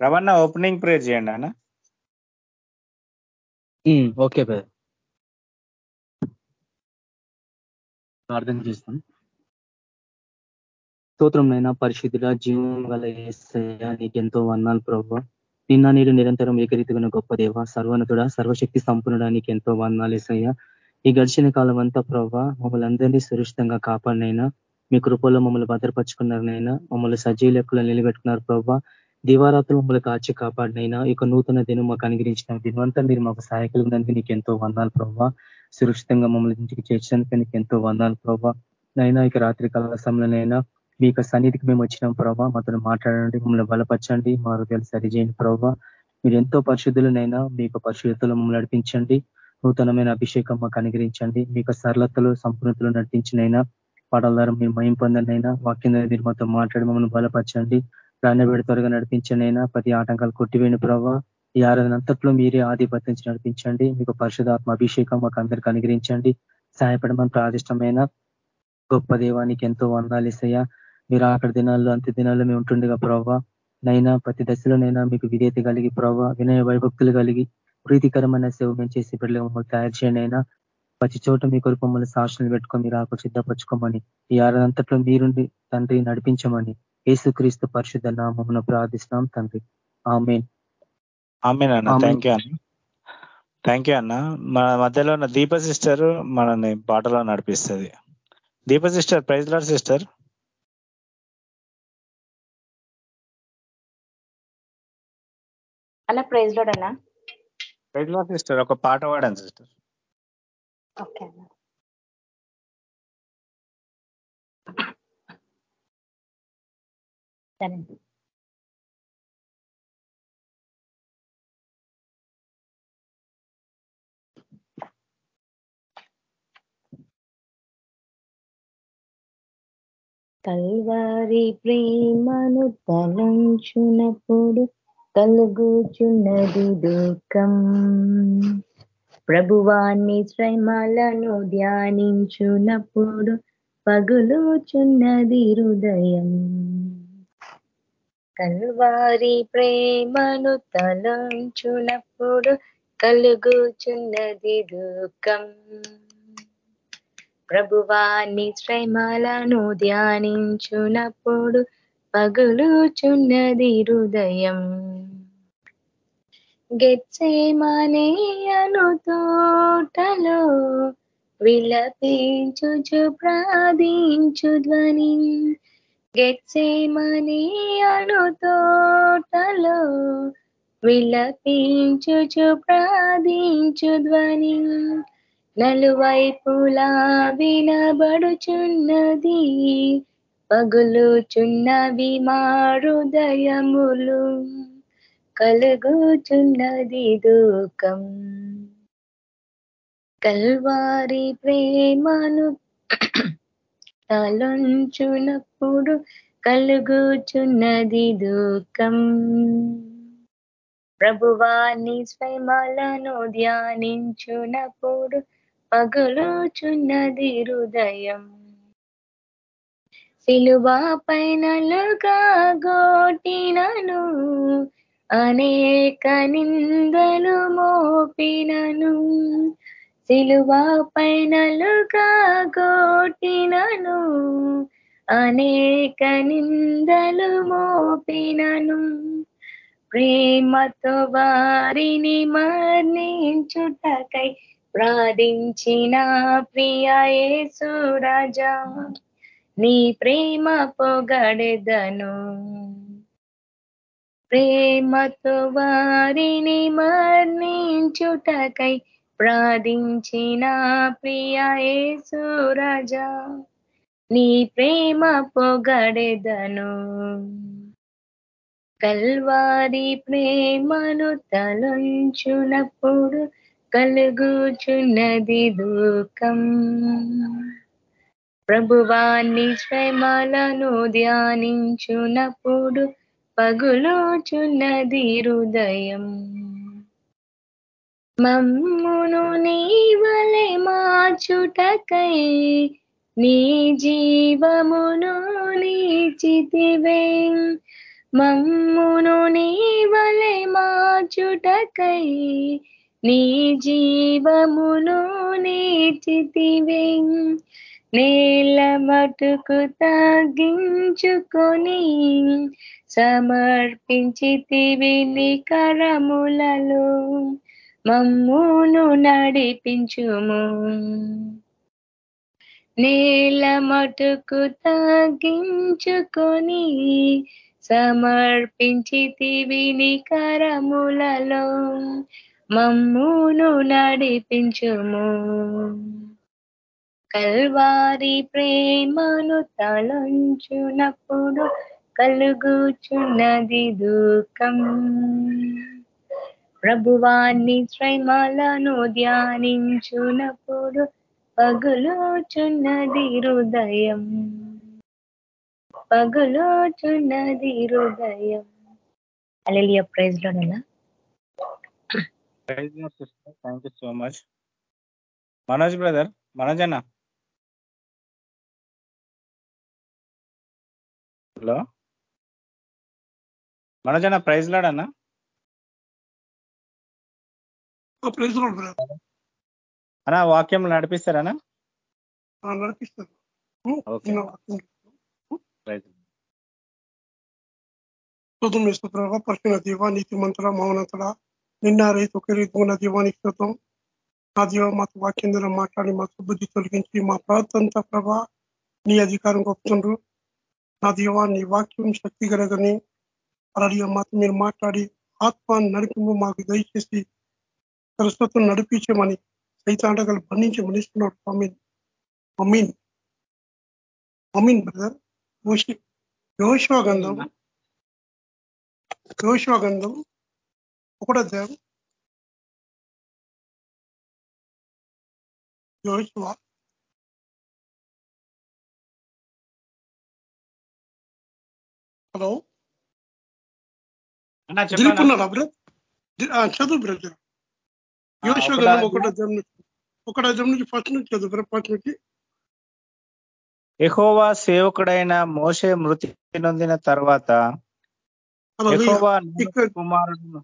రవణ opening prayer చేయండి అన్న. Okay brother. ప్రార్థన చేస్తాం. స్తోత్రంనైనా పరిశుద్ధుల జీవం గల ఏసయ్య నీకెంతో వర్ణాలు ప్రభు. నిన్న నీరు నిరంతరం ఏకరీతిగా గొప్ప దేవ సర్వనతుడ సర్వశక్తి సంపూర్ణడానికి ఎంతో వర్ణాలు ఏసయ్య. ఈ గడిచిన కాలం అంతా ప్రభావ మమ్మల్ని అందరినీ సురక్షితంగా కాపాడినైనా మీ కృపలో మమ్మల్ని భద్రపరుచుకున్నారనైనా మమ్మల్ని సజీవ లెక్కలు నిలబెట్టుకున్నారు ప్రభావ దివారాత్రులు మమ్మల్ని కాచి కాపాడినైనా ఇక నూతన దినం మాకు అనుగ్రహించిన దినవంతా మీరు మాకు సహాయకులు నీకు ఎంతో వందాలు ప్రభావ సురక్షితంగా మమ్మల్ని ఇంటికి చేర్చడానికి నీకు ఎంతో వందాలు ప్రభావ నైనా ఇక రాత్రి కాల సమయంలోనైనా మీ యొక్క సన్నిధికి మేము వచ్చినాం ప్రభావ మాతో మాట్లాడండి మమ్మల్ని బలపరచండి మా హృదయాలు సరిచేయండి ప్రభావ మీరు ఎంతో పరిశుద్ధులనైనా మీ యొక్క పరిశుద్ధతలో మమ్మల్ని నడిపించండి. నూతనమైన అభిషేకం మాకు అనుగ్రహించండి. మీ యొక్క సరళతలు సంపూర్ణతలు నడిపించినైనా పాటల ద్వారా మీరు మయం పొందనైనా వాక్యం మీరు మాతో మాట్లాడి మమ్మల్ని బలపరచండి. ప్రాణబెడి త్వరగా నడిపించనైనా ప్రతి ఆటంకాలు కొట్టివేయండి ప్రభావ ఈ ఆరాధనంతట్లో మీరే ఆధిపత్యం నడిపించండి. మీకు పరిశుధాత్మ అభిషేకం మాకు అందరికీ అనుగ్రహించండి. సహాయపడమని ప్రాదిష్టమైన గొప్ప దేవానికి ఎంతో వందాలు ఇసయ్యా మీరు అక్కడ దినాల్లో అంత్య దినాల్లో మేము ఉంటుండగా ప్రభావ నైనా ప్రతి దశలోనైనా మీకు విధేత కలిగి ప్రభావ వినయ వైభక్తులు కలిగి ప్రీతికరమైన సేవ మేము చేసి బిడ్డలు మమ్మల్ని తయారు చేయండి అయినా. ప్రతి చోట మీ కొరకు మమ్మల్ని సాక్షులు పెట్టుకొని మీరు ఆకు సిద్ధపరచుకోమని ఈ ఆరాధంతట్లో మీరుండి తండ్రి నడిపించమని ఏసుక్రీస్తు పరిశుద్ధ నామమును ప్రార్థిస్తున్నాం తండ్రి. ఆమె థ్యాంక్ యూ అన్న. థ్యాంక్ యూ అన్న. మన మధ్యలో ఉన్న దీప సిస్టర్ మనని పాటలో నడిపిస్తుంది. Deepa sister praise lord sister. అన్న ప్రైజ్ లోడ్ అన్న. ప్రైజ్ లాడ్ సిస్టర్ ఒక పాట పాడండి సిస్టర్. ఓకే అన్న. సరే కల్వారి ప్రేమను తలంచునప్పుడు కలుగుచున్నది దుఃఖం ప్రభువాన్ని శ్రమలను ధ్యానించునప్పుడు పగులుచున్నది హృదయం. కల్వారి ప్రేమను తలంచునప్పుడు కలుగుచున్నది దుఃఖం. ప్రభువాన్ని శ్రమలను ధ్యానించునప్పుడు పగులుచున్నది హృదయం. గెచ్చేమనే అను తోటలో విలపించుచు ప్రాధించు ధ్వని. గెచ్చేమనేయను తోటలో విలపించుచు ప్రాధించు ధ్వని. నలువైపులా వినబడుచున్నది పగులుచున్నవి మారుదయములు కలుగుచున్నది దూకం కల్వారి ప్రేమను తలంచునప్పుడు కలుగుచున్నది దుఃఖం. ప్రభువాన్ని స్వయమలను ధ్యానించునప్పుడు పగులుచున్నది హృదయం. సిలువా పైనలుగా గోటినను అనేక నిందలు మోపినను. సిలువా పైనలుగా గోటినను అనేక నిందలు మోపినను. ప్రేమతో వారిని మరణించుటకై ప్రార్థించిన ప్రియే యేసురాజా నీ ప్రేమ పొగడెదను. ప్రేమతో వారిని మరణించుటకై ప్రార్థించిన ప్రియ నీ ప్రేమ పొగడెదను. కల్వారి ప్రేమను తలంచునప్పుడు కలుగుచున్నది దుఃఖం. ప్రభువాన్ని శ్రమలను ధ్యానించునప్పుడు పగులుచున్నది హృదయం. మమ్మును నీవలే మార్చుటకై నీ జీవమును నీచితివే మమ్మును నీ వలె మార్చుటకై నీ జీవమును నీచితివే నేల మటుకు తగ్గించుకొని సమర్పించితివి నీ కరములలో. మమ్మును నడిపించుము. నేల మటుకు తగ్గించుకొని సమర్పించితివి కరములలో మమ్మును నడిపించుము. కల్వారి ప్రేమను తలంచునప్పుడు కలుగుచున్నది దుఃఖం. ప్రభువాన్ని శ్రమలను ధ్యానించునప్పుడు పగులోచున్నది హృదయం. పగులోచున్నది హృదయం. అలెలియ ప్రైజ్లో thank you so much. Manoj brother Manoj అన్న. హలో. మనోజ్ అన్న ప్రైజ్ లాడన్నా అన్నా వాక్యం నడిపిస్తారనా నడిపిస్తారు. స్తోత్రం చేస్తూ ప్రభావ పరిశుభ్ర దీవ నీతి మంత్ర మౌనతడ నిన్న రైతు ఒక రీతి ఉన్న దీవానికి స్తోత్రం. నా దీవ మాకు వాక్యం ద్వారా మాట్లాడి మాకు బుద్ధి తొలగించి మా ప్రాంతంతా ప్రభా నీ అధికారం గొప్పతుండ్రు. నా దీవ నీ వాక్యం శక్తి కలగని అలాగే మాతో మీరు మాట్లాడి ఆత్మ నడిపి మాకు దయచేసి సరస్వతం నడిపించమని సైతాండగలు బంధించి మనిస్తున్నాడు అమీన్ అమీన్ అమీన్ బ్రదర్. యోశివ గంధం యోశివ గంధం ఒకటో అధ్యాయం. యోశివ హలో. దిలుపున్నాడా బ్రదర్? చదువు బ్రదర్. గంధం ఒకటో అధ్యాయం ఒకటో అధ్యాయం నుంచి ఫస్ట్ నుంచి ఫస్ట్ నుంచి ఎహోవా సేవకుడైన మోషే మృతి నొందిన తర్వాత కుమారుడును.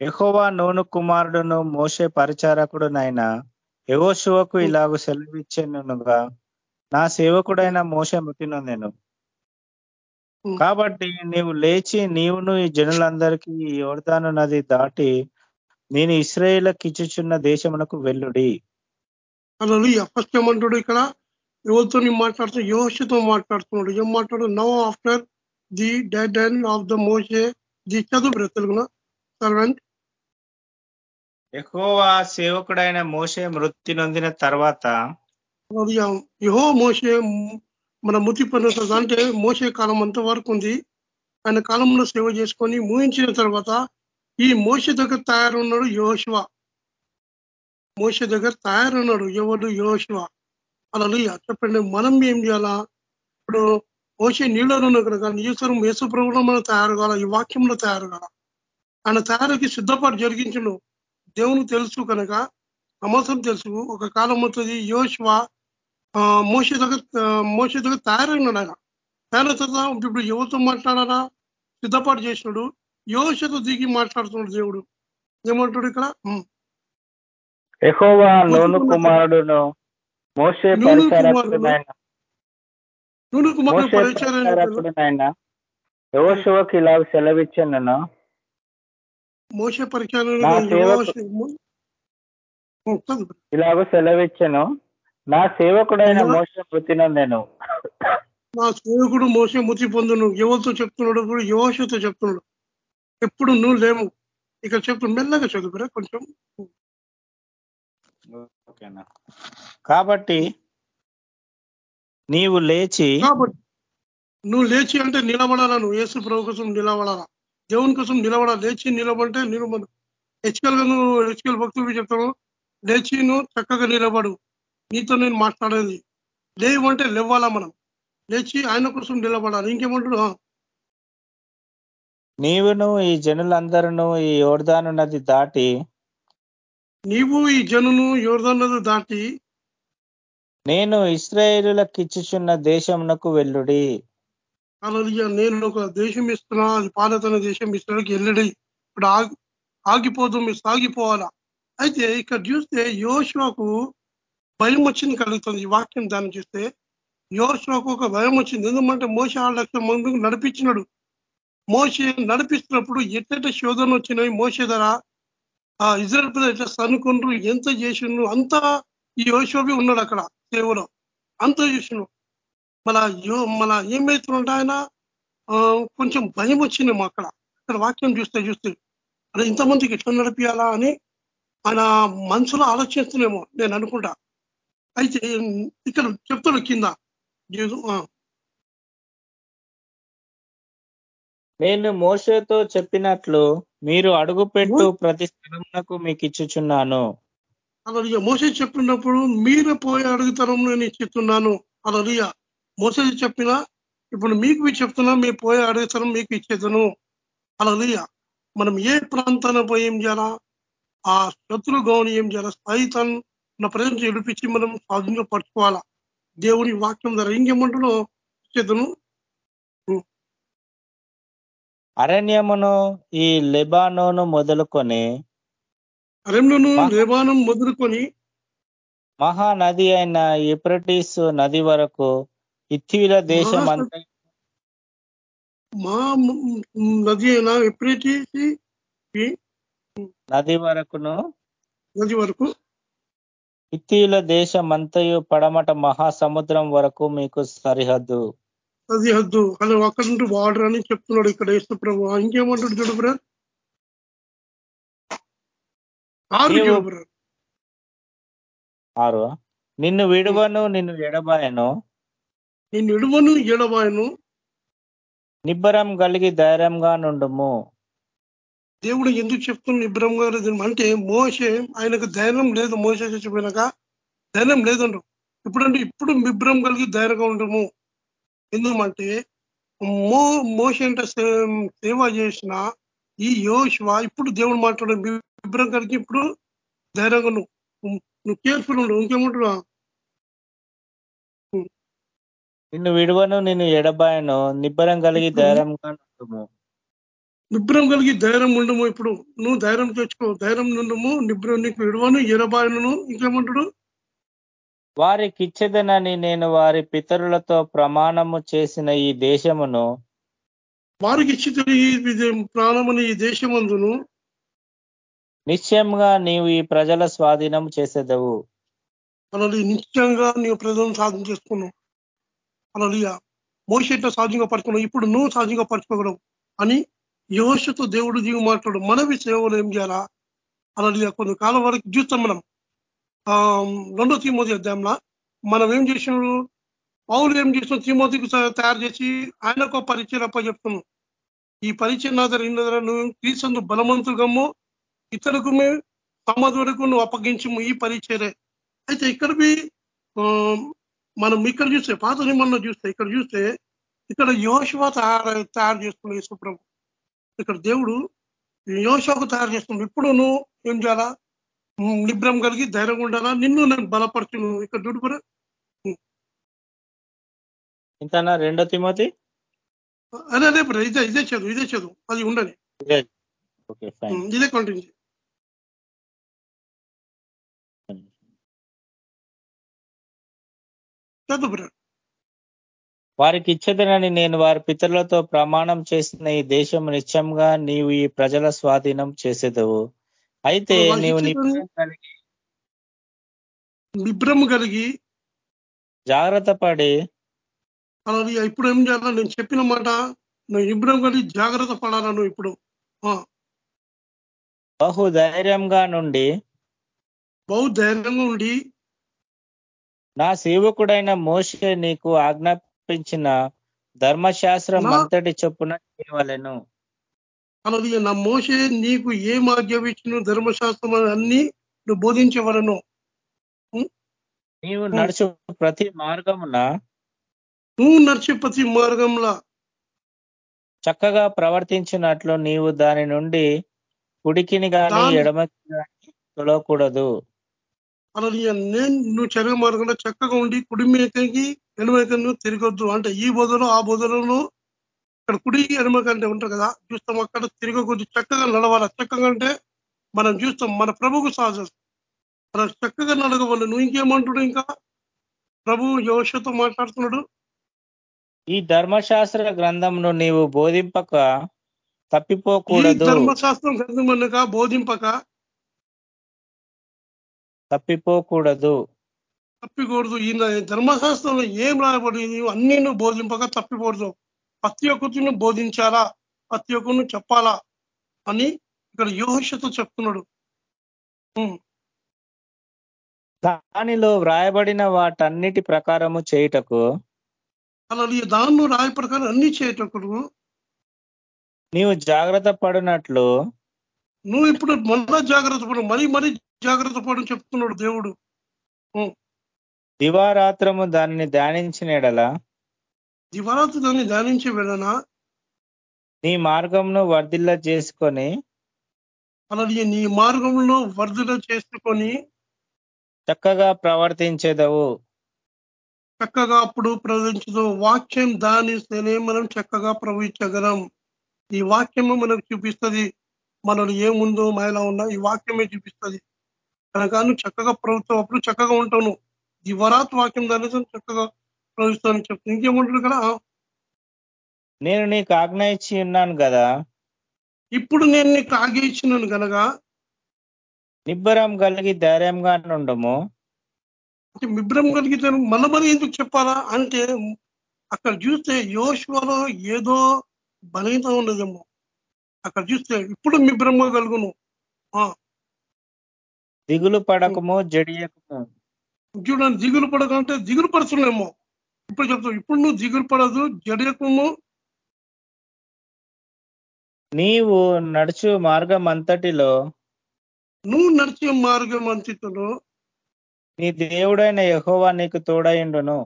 ఎహోవా నూను కుమారుడును మోషే పరిచారకుడునైన యహోశువకు ఇలాగ సెలవిచ్చెనుగా నా సేవకుడైన మోషే మృతి నొందెను. కాబట్టి నీవు లేచి నీవును ఈ జనులందరికీ ఈ యోర్దాను నది దాటి నేను ఇస్రాయేల్కి ఇచ్చుచున్న దేశమునకు వెల్లుడి అలా ఫస్ట్ ఏమంటాడు ఇక్కడ? ఎవరితో మాట్లాడుతూ యోషతో మాట్లాడుతున్నాడు. ఏం మాట్లాడు? Now after the death and of the Moses the చదువు తెలుగున? సర్వెంట్ ఎహోవా సేవకుడైన మోషే మృతి నొందిన తర్వాత యహో మోసే మన మృతి పొందుతుంది అంటే మోసే కాలం అంత వరకు ఉంది. ఆయన కాలంలో సేవ చేసుకొని ముగించిన తర్వాత ఈ మోస దగ్గర తయారున్నాడు యోశివ మోస దగ్గర తయారున్నాడు ఎవడు యోశివ అలా చెప్పండి మనం ఏం చేయాలా? ఇప్పుడు మోసే నీళ్ళలో ఉన్నాడు కదా ఈశ్వరం యేసు ప్రభులో మనం తయారు కావాలా ఈ వాక్యంలో తయారు కావాలా ఆయన తయారీకి సిద్ధపాటు జరిగించను. దేవునికి తెలుసు కనుక సమస్యం తెలుసు. ఒక కాలం అవుతుంది యోశివ మోస దగ్గర మోస దగ్గర తయారైనాడు తయారైన తర్వాత ఇప్పుడు ఎవరితో మాట్లాడాలా? సిద్ధపాటు చేసినాడు. యోషతో దిగి మాట్లాడుతున్నాడు దేవుడు. ఏమంటాడు ఇక్కడ. ఎహోవా నూను కుమారుడును. మోషే నూను కుమారుడు. యహోశువకు ఇలాగ సెలవిచ్చెను మోస పరిచయం ఇలాగ సెలవిచ్చెను. నా సేవకుడైన. మోస మృతి నొందెను నా సేవకుడు మోసే ముతి పొందును. ఎవరితో చెప్తున్నాడు ఇప్పుడు యోషతో చెప్తున్నాడు. ఎప్పుడు నువ్వు లేము ఇక్కడ చెప్తు మెల్లగా చదువుకురా కొంచెం. ఓకేనా? కాబట్టి నీవు లేచి నువ్వు లేచి అంటే నిలబడాలా నువ్వు? యేసు ప్రభు కోసం నిలబడాలా? దేవుని కోసం నిలబడాలి లేచి నిలబడితే నిలబడు హెచ్కల్గా నువ్వు హెచ్కల్ భక్తులు చెప్తాను లేచి నువ్వు చక్కగా నిలబడు. నీతో నేను మాట్లాడేది. లేవంటే లేవాలా మనం? లేచి ఆయన కోసం నిలబడాలి. ఇంకేమంటాడు నీవును ఈ జనులందరూ ఈ యోర్దాను నది దాటి నీవు ఈ జనును యోర్ధన్నది దాటి నేను ఇస్రాయేలులకు ఇచ్చుచున్న దేశమునకు వెళ్ళుడి. అలా నేను ఒక దేశం ఇస్తున్నా అది పాలతన దేశం ఇస్తున్నాడికి ఎల్లడి ఇప్పుడు ఆగి ఆగిపోదు మీరు సాగిపోవాలా? అయితే ఇక్కడ చూస్తే యోశ్వకు భయం వచ్చింది కలుగుతుంది. ఈ వాక్యం దాన్ని చూస్తే యోశ్వకు ఒక భయం వచ్చింది ఎందుకంటే మోస ఆరు లక్షల మందికి నడిపించినాడు. మోసే నడిపిస్తున్నప్పుడు ఎట్ట శోధన వచ్చినాయి? మోసే ధర ఆ ఇజ్రాయల్ ప్రజలు సనుకుండ్రు ఎంత చేసిండ్రు? అంతా ఈ యోశోబి ఉన్నాడు అక్కడ సేవలో. అంత చేసిండు మన యో మన ఏమైతుంటే ఆయన? కొంచెం భయం వచ్చిందేమో అక్కడ. అక్కడ వాక్యం చూస్తే చూస్తే అదే ఇంతమందికి ఎట్లా నడిపియాలా అని ఆయన మనసులో ఆలోచిస్తున్నామో నేను అనుకుంటా. అయితే ఇక్కడ చెప్తాడు కింద నేను మోసతో చెప్పినట్లు మీరు అడుగుపెట్టు ప్రతి స్థలమునకు మీకు ఇచ్చుచున్నాను అలలియ మోస చెప్పినప్పుడు మీరు పోయే అడుగుతనం నేను ఇచ్చిస్తున్నాను అలలియ మోస చెప్పిన ఇప్పుడు మీకు చెప్తున్నా మీ పోయే అడుగుతనం మీకు ఇచ్చేదను. అలలియ మనం ఏ ప్రాంతాన్ని పోయి ఏం చేయాలా? ఆ శత్రు గౌని ఏం చేయాలా? స్థాయితాన్ని నా ప్రజెంట్ విడిపించి మనం స్వాధీనంగా పరచుకోవాలా దేవుని వాక్యం ద్వారా ఇంకేమంటున్నావు ఇచ్చేదను అరణ్యమును ఈ లెబానోను మొదలుకొని అరణ్యను లేబానం మొదలుకొని మహానది అయిన ఎప్రటిస్ నది వరకు ఇథివిల దేశం అంతా మా నది అయినా ఎప్రటిస్ నది వరకును నది వరకు ఇథియుల దేశం అంతయు పడమట మహాసముద్రం వరకు మీకు సరిహద్దు. సరిహద్దు. అలా అక్కడ నుండి వాడర్ అని చెప్తున్నాడు ఇక్కడ వేస్తు ప్రభు ఇంకేమంటాడు చూడు బ్రదర్. ఆరు ఆరు. నిన్ను విడువను నిన్ను ఎడబాయను. నిన్ను విడువను ఎడబాయను. నిబ్బరం కలిగి ధైర్యంగా నుండుము. దేవుడు ఎందుకు చెప్తున్న నిబ్బరంగా అంటే మోసే ఆయనకు ధైర్యం లేదు. మోస చచ్చిపోయినాక ధైర్యం లేదండు ఇప్పుడంటే ఇప్పుడు నిబ్రం కలిగి ధైర్యంగా ఉండము. ఎందుకంటే మో మోస అంటే సేవ చేసిన ఈ యోశివ ఇప్పుడు దేవుడు మాట్లాడు నిబ్రం కలిగి ఇప్పుడు ధైర్యంగా నువ్వు నువ్వు కేర్ఫుల్ ఉండు. ఇంకేమంటున్నా నిన్ను విడువను నిన్ను ఎడబాయను. నిబ్బరం కలిగి ధైర్యంగా నుండుము నిబ్రం కలిగి ధైర్యం ఉండము ఇప్పుడు. నువ్వు ధైర్యం తెచ్చుకో. ధైర్యం నుండము నిబ్రం నీకు విడవను ఎరబాయను ఇంకేమంటాడు? వారికి ఇచ్చేదనని నేను వారి పితరులతో ప్రమాణము చేసిన ఈ దేశమును వారికి ఇచ్చి ఈ ప్రాణముని ఈ దేశమందును నిశ్చయంగా నీవు ఈ ప్రజల స్వాధీనం చేసేదవు. అలా నిశ్చయంగా నీవు ప్రజలను సాధన చేసుకున్నావు. అలా మోసెట్ల సాధ్యంగా పరచుకున్నావు ఇప్పుడు నువ్వు సాధ్యంగా పరచుకోగలవు అని యోషతో దేవుడు జీవి మాట్లాడు. మనవి సేవలు ఏం చేయాలా? అలా కొన్ని కాలం వరకు చూస్తాం మనం. రెండో తిమోతి అధ్యాయంలో మనం ఏం చేసినాడు? పౌలు ఏం చేసినాం? తిమోతికి తయారు చేసి ఆయనకు పరిచయం అప్ప చెప్తున్నాం ఈ పరిచయం నాదర దగ్గర నువ్వు తీసందు బలవంతుగమ్ము ఇతరుకు సమాధి వరకు నువ్వు అప్పగించము ఈ పరిచయరే అయితే ఇక్కడ మనం ఇక్కడ చూస్తే పాత నిమ్మల్లో చూస్తే ఇక్కడ చూస్తే ఇక్కడ యోశివ తయారు తయారు చేస్తున్నాం యేసుప్రభు. ఇక్కడ దేవుడు యోశకు తయారు చేస్తున్నాడు. ఇప్పుడు నువ్వు ఏం చేయాలా? నిబ్రం కలిగి ధైర్యంగా ఉండాలా? నిన్ను నేను బలపరచు ఇక్కడ చూడుకురా ఇంతనా రెండో తిమోతి? అదే అదే ఇదే ఇదే చదువు ఇదే చదువు. అది ఉండని. ఇదే. కంటిన్యూ. చదువు బ్రదర్ వారికి ఇచ్చేదనని నేను వారి పితరులతో ప్రమాణం చేసిన ఈ దేశం నిత్యంగా నీవు ఈ ప్రజల స్వాధీనం చేసేదవు. అయితే నీవు కలిగి నిబ్రం కలిగి జాగ్రత్త పడి ఇప్పుడు ఏం చేయాలా? నేను చెప్పిన మాట నువ్వు నిబ్రం కలిగి జాగ్రత్త పడాలా నువ్వు ఇప్పుడు? బహు ధైర్యంగా నుండి బహు ధైర్యంగా ఉండి నా సేవకుడైన మోసే నీకు ఆజ్ఞాపించిన ధర్మశాస్త్రం అంతటి చొప్పున చేయవలను. నా మోసే నీకు ఏం ఆజ్ఞాపించిన ధర్మశాస్త్రం అన్ని నువ్వు బోధించవలను. నీవు నడుచు ప్రతి మార్గమున నువ్వు నడిచే ప్రతి మార్గంలో చక్కగా ప్రవర్తించినట్లు నీవు దాని నుండి కుడికిని కానీ ఎడమకి కానీ తొలవకూడదు అలాగే నేను నువ్వు చర్య మార్గంలో చక్కగా ఉండి కుడి మేకకి ఎడమేకను తిరగొద్దు అంటే ఈ బోధలో ఆ బోధలను ఇక్కడ కుడి ఎడమ కంటే ఉంటారు కదా చూస్తాం అక్కడ తిరిగి కొద్ది చక్కగా నడవాలి. చక్కగా అంటే మనం చూస్తాం మన ప్రభుకు సహజం మనం చక్కగా నడగవాలి నువ్వు ఇంకేమంటుడు ఇంకా? ప్రభు యోషతో మాట్లాడుతున్నాడు. ఈ ధర్మశాస్త్ర గ్రంథంను నీవు బోధింపక తప్పిపోకూడదు. ధర్మశాస్త్రం గ్రంథం అనక బోధింపక తప్పిపోకూడదు. తప్పికూడదు. ఈయన ధర్మశాస్త్రంలో ఏం రాయబడి అన్ని నువ్వు బోధింపక తప్పికూడదు ప్రతి ఒక్కరిని బోధించాలా? ప్రతి ఒక్కరిని చెప్పాలా? అని ఇక్కడ యోహషతో చెప్తున్నాడు. దానిలో వ్రాయబడిన వాటన్నిటి ప్రకారము చేయుటకు అలా ఈ దాన్ని రాయి ప్రకారం అన్ని చేయటప్పుడు నీవు జాగ్రత్త పడినట్లు నువ్వు ఇప్పుడు మళ్ళా జాగ్రత్త పడు మరీ మరీ జాగ్రత్త పడని చెప్తున్నాడు దేవుడు. దివారాత్రము దానిని ధ్యానించిన ఎడల? దివారాత్రి దాన్ని ధ్యానించి వెళ్ళనా నీ మార్గంను వర్ధిల్ల చేసుకొని? అలాగే నీ మార్గంలో వర్ధన చేసుకొని? చక్కగా ప్రవర్తించేదవు. చక్కగా అప్పుడు ప్రవహించదు వాక్యం దానిస్తేనే మనం చక్కగా ప్రవహించగలం. ఈ వాక్యము మనకు చూపిస్తుంది. మనలో ఏముందో మాయలా ఉన్నా ఈ వాక్యమే చూపిస్తుంది. కనుక నువ్వు చక్కగా ప్రభుత్వం అప్పుడు చక్కగా ఉంటావు దివరాత్ వాక్యం దాని చక్కగా ప్రవహిస్తాను చెప్తాను ఇంకేముంటుంది కదా నేను నీకు ఆజ్ఞ ఇచ్చి ఉన్నాను కదా. ఇప్పుడు నేను నీకు ఇచ్చినాను కనుక నిబ్బరం కలిగి ధైర్యంగా ఉండము అంటే మిబ్రం కలిగితే మన మరి ఎందుకు చెప్పాలా అంటే అక్కడ చూస్తే యోశ్వలో ఏదో బలహీనత ఉన్నదేమో. అక్కడ చూస్తే ఇప్పుడు మిబ్రమ కలుగును. ఆ, దిగులు పడకము జడియకము చూడండి దిగులు పడకంటే దిగులు పడుతున్నామో ఇప్పుడు చెప్తావు ఇప్పుడు నువ్వు దిగులు పడదు జడియకము నీవు నడుచు మార్గం అంతటిలో నువ్వు నడిచే మార్గం అంతితులు నీ దేవుడైన యెహోవా నీకు తోడయిండును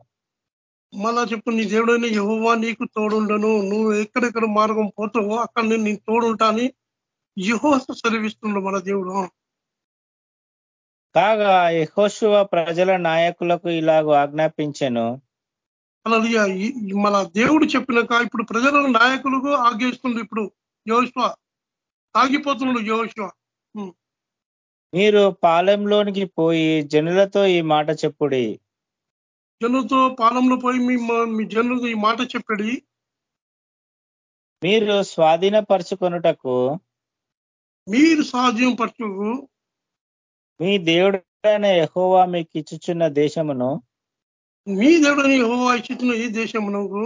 మళ్ళా చెప్పు నీ దేవుడైన యహోవా నీకు తోడుండను. నువ్వు ఎక్కడెక్కడ మార్గం పోతావో అక్కడ నేను నీకు తోడుంటా అని యహోవ సెలవిస్తుండు మన దేవుడు. కాగా యెహోషువ ప్రజల నాయకులకు ఇలాగ ఆజ్ఞాపించెను. అలాగే మన దేవుడు చెప్పినాక ఇప్పుడు ప్రజల నాయకులకు ఆగేస్తుంది ఇప్పుడు యోశ్వ ఆగిపోతున్నాడు యోశ్వ మీరు పాలెంలోనికి పోయి జనులతో ఈ మాట చెప్పుడి. జనులతో పాలంలో పోయి మీ జనులతో ఈ మాట చెప్పాడు. మీరు స్వాధీనపరుచుకొనుటకు మీరు సాధ్యం పట్టు మీ దేవుడైన యెహోవా మీకు ఇచ్చుచున్న దేశమును మీ దేవుడని యహోవా ఇచ్చిన ఈ దేశమునకు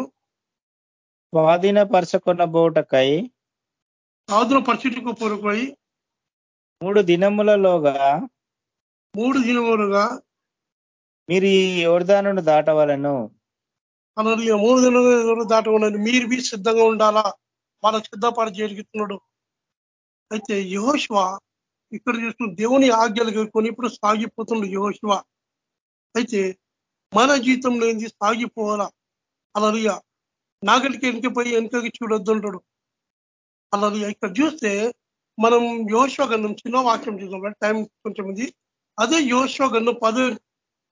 స్వాధీనపరచుకొనబోటకై సాధుల పరిస్థితికి పొరపై మూడు దినములలోగా మూడు దినములుగా మీరు ఈ యోర్దానును దాటవాలను? అలాగే మూడు దినములు దాటవాలని? మీరు మీ సిద్ధంగా ఉండాలా? వాళ్ళ సిద్ధపడి జరుగుతున్నాడు అయితే యహోష్వ ఇక్కడ చూస్తున్న దేవుని ఆజ్ఞలు కొని ఇప్పుడు సాగిపోతున్నాడు యహోష్వ. అయితే మన జీవితంలో ఏంది? సాగిపోవాలా? అలలియ నాగలికి వెనుకపోయి వెనుకకి చూడొద్దు అంటాడు అలలియ ఇక్కడ చూస్తే మనం యోశ్వ గంధం చిన్న వాక్యం చూద్దాం. టైం కొంచెం ఇది అదే యోశ్వ గంధం పద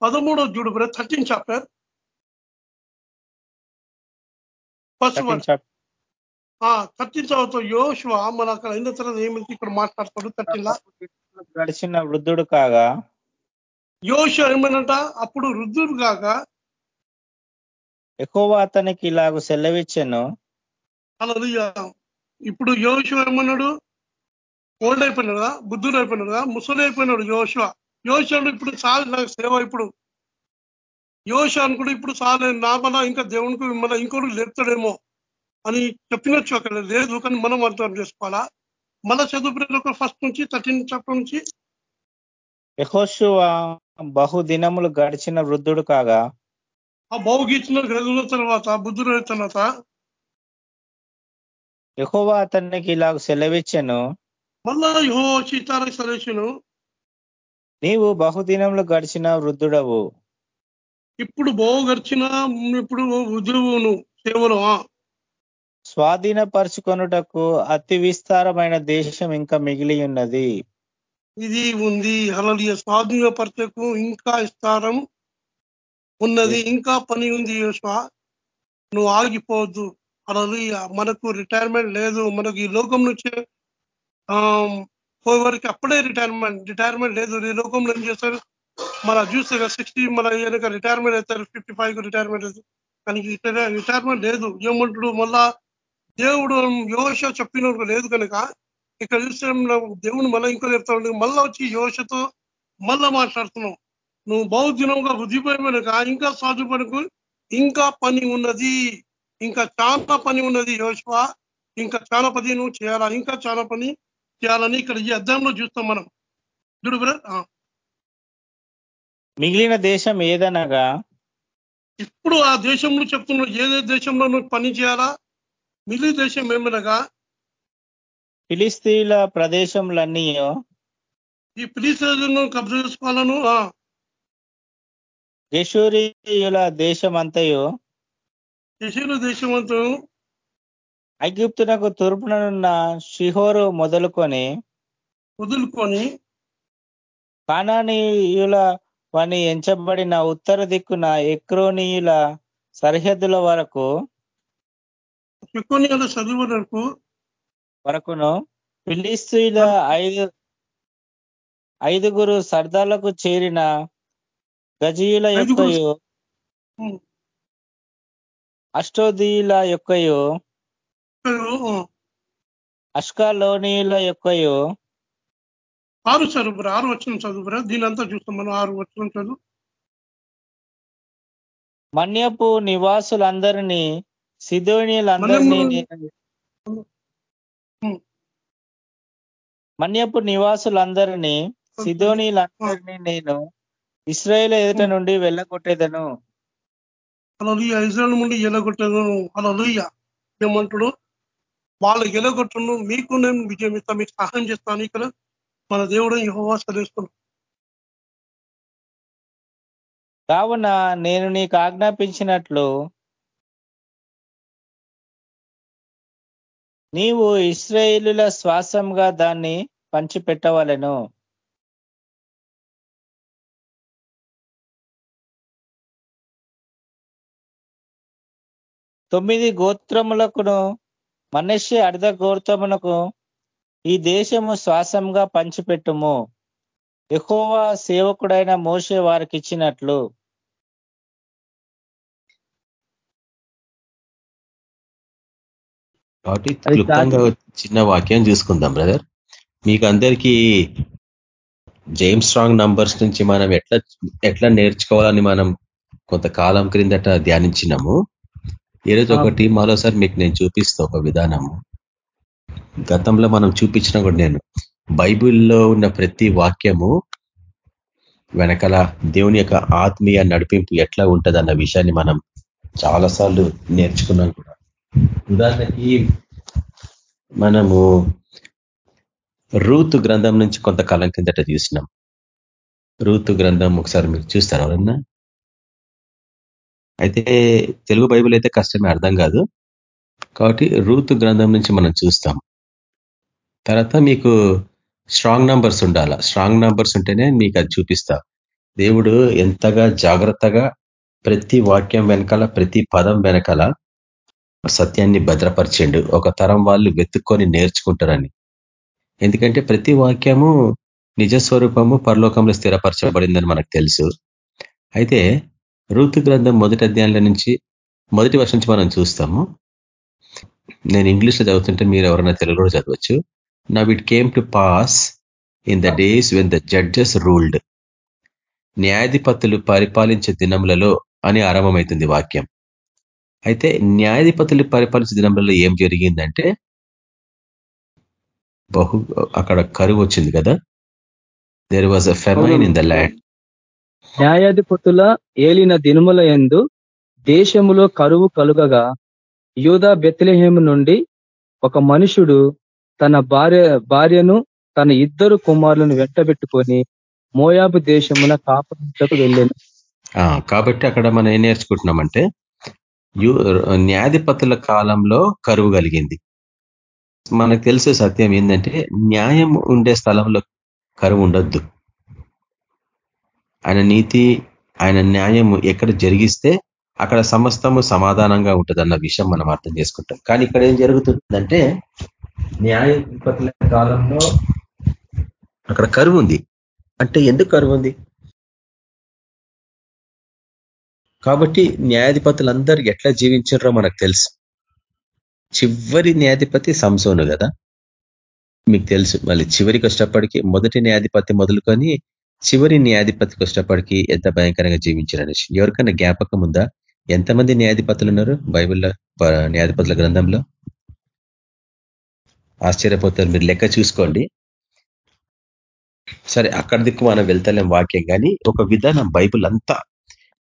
పదమూడో జూడు brother thirteen chapter first one thirteen చదువుతాం యోశ్వ మన అక్కడ అయిన తర్వాత ఏమిటి ఇక్కడ మాట్లాడతాడు థర్టీన్ లా. గడిచిన వృద్ధుడు కాగా. యోష ఏమనంట అప్పుడు వృద్ధుడు కాక ఎక్కువ అతనికి ఇలాగ సెలవిచ్చెను. అలలియ ఇప్పుడు యోష ఏమన్నాడు? ఓల్డ్ అయిపోయినాడు కదా? బుద్ధుడు అయిపోయినాడు కదా? ముసలి అయిపోయినాడు యోష యోషుడు ఇప్పుడు చాలు నాకు సేవ ఇప్పుడు. యోష అనుకుంటే ఇప్పుడు చాలు నా మన ఇంకా దేవునికి మన ఇంకోటి లేపుతాడేమో అని చెప్పినచ్చు అక్కడ. లేదు కానీ మనం అర్థం చేసుకోవాలా? మన చదువు ఫస్ట్ నుంచి థర్టీన్ చాప్టర్ నుంచి? యహోశువ బహు దినములు గడిచిన వృద్ధుడు కాగా? ఆ బావు గీచిన గదుల తర్వాత బుద్ధుడు తర్వాత? యహోవా అతనికి ఇలాగ సెలవిచ్చెను. మళ్ళా యహో సీతారాం సరేషను నీవు బహుదినములు గడిచిన వృద్ధుడవు. ఇప్పుడు బావు గడిచిన ఇప్పుడు ఉద్యోగును సేవలు ఆ. స్వాధీనపరుచుకొనుటకు అతి విస్తారమైన దేశం ఇంకా మిగిలి ఉన్నది ఇది ఉంది. అలలియ స్వాధీన పరచకు ఇంకా విస్తారం ఉన్నది. ఇంకా పని ఉంది యోశ్వ నువ్వు ఆగిపోవద్దు. అలా మనకు రిటైర్మెంట్ లేదు. మనకు ఈ లోకం నుంచే పోయే వరకు అప్పుడే రిటైర్మెంట్ రిటైర్మెంట్ లేదు. ఈ లోకంలో ఏం చేస్తారు? మన చూస్తే సిక్స్టీ మన వెనక రిటైర్మెంట్ అవుతారు ఫిఫ్టీ ఫైవ్ రిటైర్మెంట్ అవుతుంది కానీ రిటైర్మెంట్ లేదు. ఏమంటాడు? మళ్ళా దేవుడు యోష చెప్పిన లేదు కనుక ఇక్కడ చూస్తే దేవుడు మళ్ళీ ఇంకో చెప్తా ఉండే. మళ్ళా వచ్చి యోషతో మళ్ళా మాట్లాడుతున్నాం. నువ్వు బౌద్ధినంగా వృద్ధిపోయినక ఇంకా సాధుపడకు ఇంకా పని ఉన్నది. ఇంకా చాలా పని ఉన్నది యోశవ ఇంకా చాలా పని నువ్వు చేయాలా? ఇంకా చాలా పని చేయాలని ఇక్కడ ఈ అర్థంలో చూస్తాం మనం. చూడు మిగిలిన దేశం ఏదనగా? ఇప్పుడు ఆ దేశంలో చెప్తున్నావు ఏదే దేశంలో నువ్వు పని చేయాలా? మిగిలిన దేశం ఏమనగా? ఫిలిస్తీన్ల ప్రదేశంలన్నీ ఈ పిలిసేజులను కబ్జా చేసుకోవాలను గెషూరియుల దేశమంతయు? యశీల దేశం అంతా ఐగుప్తునకు తూర్పుననున్న షిహోరు మొదలుకొని వదులుకొని కానానీయుల పని ఎంచబడిన ఉత్తర దిక్కున ఎక్రోనీయుల సరిహద్దుల వరకు వరకు వరకును ఫిలిస్తీన్ల ఐదు ఐదుగురు సర్దాలకు చేరిన గజీయుల యొక్కయు అష్టోదీయుల యొక్కయు అష్కాలోనీయుల యొక్కయు. ఆరు చదువు ఆరు వచ్చిన చదువురా దీని అంతా చూస్తాం మనం ఆరు వచ్చిన చదువు. మన్యపు నివాసులందరినీ సిధోనియులందరినీ మన్యపు నివాసులందరినీ సిధోనియులందరినీ నేను ఇస్రాయేల్ ఎదుట నుండి వెళ్ళగొట్టేదను. అలా ఇజ్రాయల్ నుండి ఎలగొట్టేదను అలా ఏమంటాడు? వాళ్ళు ఎలగొట్టును మీకు నేను విజయం ఇస్తాను మీకు సహాయం చేస్తాను ఇక్కడ మన దేవుడు యహోవా సెలవుస్తున్నాడు. కావున నేను నీకు ఆజ్ఞాపించినట్లు నీవు ఇస్రాయేలుల శ్వాసంగా దాన్ని పంచిపెట్టవలను. తొమ్మిది గోత్రములకును మనష్య అర్ధ గోత్రమునకు ఈ దేశము శ్వాసంగా పంచిపెట్టుము. ఎహోవా సేవకుడైన మోసే వారికి ఇచ్చినట్లు కాబట్టి క్లుప్తంగా చిన్న వాక్యం చూసుకుందాం బ్రదర్. మీకు అందరికీ జేమ్స్ స్ట్రాంగ్ నంబర్స్ నుంచి మనం ఎట్లా ఎట్లా నేర్చుకోవాలని మనం కొంతకాలం క్రిందట ధ్యానించినాము. ఈరోజు ఒకటి మరోసారి మీకు నేను చూపిస్తా ఒక విధానము. గతంలో మనం చూపించిన కూడా నేను. బైబిల్లో ఉన్న ప్రతి వాక్యము వెనకల దేవుని యొక్క ఆత్మీయ నడిపింపు ఎట్లా ఉంటుంది అన్న విషయాన్ని మనం చాలాసార్లు నేర్చుకున్నాం కూడా. ఉదాహరణకి మనము రూతు గ్రంథం నుంచి కొంతకాలం కిందట చూసినాం రూతు గ్రంథం ఒకసారి మీరు చూస్తారు ఎవరన్నా? అయితే తెలుగు బైబిల్ అయితే కష్టమే అర్థం కాదు. కాబట్టి రూతు గ్రంథం నుంచి మనం చూస్తాం. తర్వాత మీకు స్ట్రాంగ్ నంబర్స్ ఉండాల. స్ట్రాంగ్ నంబర్స్ ఉంటేనే మీకు అది చూపిస్తా. దేవుడు ఎంతగా జాగ్రత్తగా ప్రతి వాక్యం వెనకాల ప్రతి పదం వెనకాల సత్యాన్ని భద్రపరిచిండు. ఒక తరం వాళ్ళు వెతుక్కొని నేర్చుకుంటారని. ఎందుకంటే ప్రతి వాక్యము నిజస్వరూపము పరలోకంలో స్థిరపరచబడిందని మనకు తెలుసు. అయితే ఋతు గ్రంథం మొదటి అధ్యాయంలో నుంచి మొదటి వర్షం నుంచి మనం చూస్తాము. నేను ఇంగ్లీష్లో చదువుతుంటే మీరు ఎవరైనా తెలుగులో చదవచ్చు. నా it came to pass in the days when the judges ruled న్యాయాధిపతులు పరిపాలించే దినములలో అని ఆరంభమవుతుంది వాక్యం. అయితే న్యాయాధిపతులు పరిపాలించే దినములలో ఏం జరిగిందంటే బహు అక్కడ కరువు వచ్చింది కదా. There was a famine in the land న్యాయాధిపతుల ఏలిన దినుముల ఎందు దేశములో కరువు కలుగగా యూదా బెత్లహేము నుండి ఒక మనుషుడు తన భార్య భార్యను తన ఇద్దరు కుమారులను వెంటబెట్టుకొని మోయాబు దేశమున కాపరించకు వెళ్ళాను. కాబట్టి అక్కడ మనం ఏం నేర్చుకుంటున్నామంటే న్యాయాధిపతుల కాలంలో కరువు కలిగింది. మనకు తెలిసే సత్యం ఏంటంటే న్యాయం ఉండే స్థలంలో కరువు ఉండొద్దు. ఆయన నీతి ఆయన న్యాయం ఎక్కడ జరిగిస్తే అక్కడ సమస్తము సమాధానంగా ఉంటుంది అన్న విషయం మనం అర్థం చేసుకుంటాం. కానీ ఇక్కడ ఏం జరుగుతుందంటే న్యాయపతుల కాలంలో అక్కడ కరువు ఉంది. అంటే ఎందుకు కరువు ఉంది? కాబట్టి న్యాయాధిపతులందరూ ఎట్లా జీవించారో మనకు తెలుసు. చివరి న్యాయాధిపతి సంసోను కదా? మీకు తెలుసు. మళ్ళీ చివరికి వచ్చేటప్పటికి మొదటి న్యాయాధిపతి మొదలుకొని చివరి న్యాయాధిపతికి వచ్చినప్పటికీ ఎంత భయంకరంగా జీవించారనేసి ఎవరికైనా జ్ఞాపకం ఉందా? ఎంతమంది న్యాయాధిపతులు ఉన్నారు బైబిల్లో న్యాయాధిపతుల గ్రంథంలో? ఆశ్చర్యపోతారు. మీరు లెక్క చూసుకోండి. సరే అక్కడ దిక్కు మనం వెళ్తలేం వాక్యం కానీ ఒక విధానం బైబుల్ అంతా.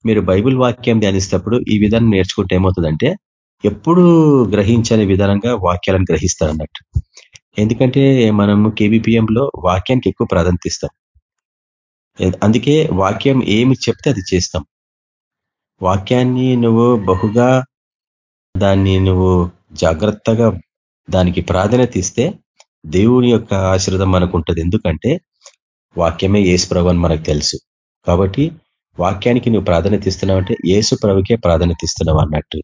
మీరు బైబుల్ వాక్యం ధ్యానిస్తప్పుడు ఈ విధానం నేర్చుకుంటే ఏమవుతుందంటే ఎప్పుడు గ్రహించని విధానంగా వాక్యాలను గ్రహిస్తారు అన్నట్టు ఎందుకంటే మనము కేబిపిఎంలో వాక్యానికి ఎక్కువ ప్రాధాన్యత ఇస్తాం. అందుకే వాక్యం ఏమి చెప్తే అది చేస్తాం. వాక్యాన్ని నువ్వు బహుగా దాన్ని నువ్వు జాగ్రత్తగా దానికి ప్రాధాన్యత ఇస్తే దేవుని యొక్క ఆశీర్వాదం మనకు ఉంటుంది ఎందుకంటే వాక్యమే ఏసు ప్రభు అని మనకు తెలుసు. కాబట్టి వాక్యానికి నువ్వు ప్రాధాన్యత ఇస్తున్నావు అంటే ఏసు ప్రభుకే ప్రాధాన్యత ఇస్తున్నావు అన్నట్టు.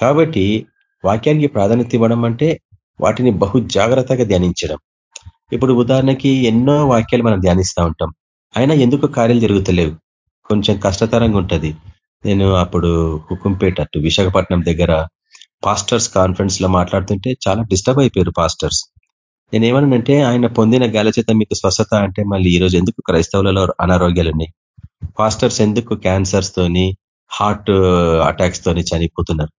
కాబట్టి వాక్యానికి ప్రాధాన్యత ఇవ్వడం అంటే వాటిని బహు జాగ్రత్తగా ధ్యానించడం. ఇప్పుడు ఉదాహరణకి ఎన్నో వాక్యాలు మనం ధ్యానిస్తూ ఉంటాం. అయినా ఎందుకు కార్యాలు జరుగుతలేవు? కొంచెం కష్టతరంగా ఉంటుంది. నేను అప్పుడు హుకుంపేట అటు విశాఖపట్నం దగ్గర పాస్టర్స్ కాన్ఫరెన్స్లో మాట్లాడుతుంటే చాలా డిస్టర్బ్ అయిపోయారు పాస్టర్స్. నేనేమన్నానంటే ఆయన పొందిన గాల చేత మీకు స్వస్థత అంటే మళ్ళీ ఈరోజు ఎందుకు క్రైస్తవులలో అనారోగ్యాలు ఉన్నాయి పాస్టర్స్ ఎందుకు క్యాన్సర్స్ తోని హార్ట్ అటాక్స్ తోని చనిపోతున్నారు?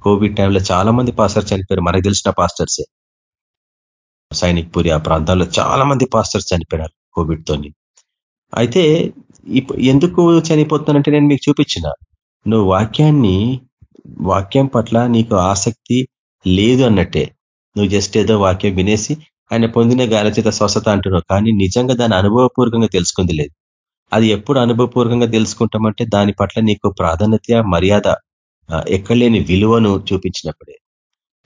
కోవిడ్ టైంలో చాలా మంది పాస్టర్స్ చనిపోయారు. మనకు తెలిసిన పాస్టర్సే. సైనిక్ పురి ఆ ప్రాంతాల్లో చాలా మంది పాస్టర్స్ చనిపోయినారు కోవిడ్ తోని. అయితే ఎందుకు చనిపోతున్నానంటే నేను మీకు చూపించిన. నువ్వు వాక్యాన్ని వాక్యం పట్ల నీకు ఆసక్తి లేదు అన్నట్టే. నువ్వు జస్ట్ ఏదో వాక్యం వినేసి ఆయన పొందిన గాలచేత స్వస్థత అంటున్నావు. కానీ నిజంగా దాన్ని అనుభవపూర్వకంగా తెలుసుకుంది లేదు. అది ఎప్పుడు అనుభవపూర్వకంగా తెలుసుకుంటామంటే దాని పట్ల నీకు ప్రాధాన్యత మర్యాద ఎక్కడలేని విలువను చూపించినప్పుడే.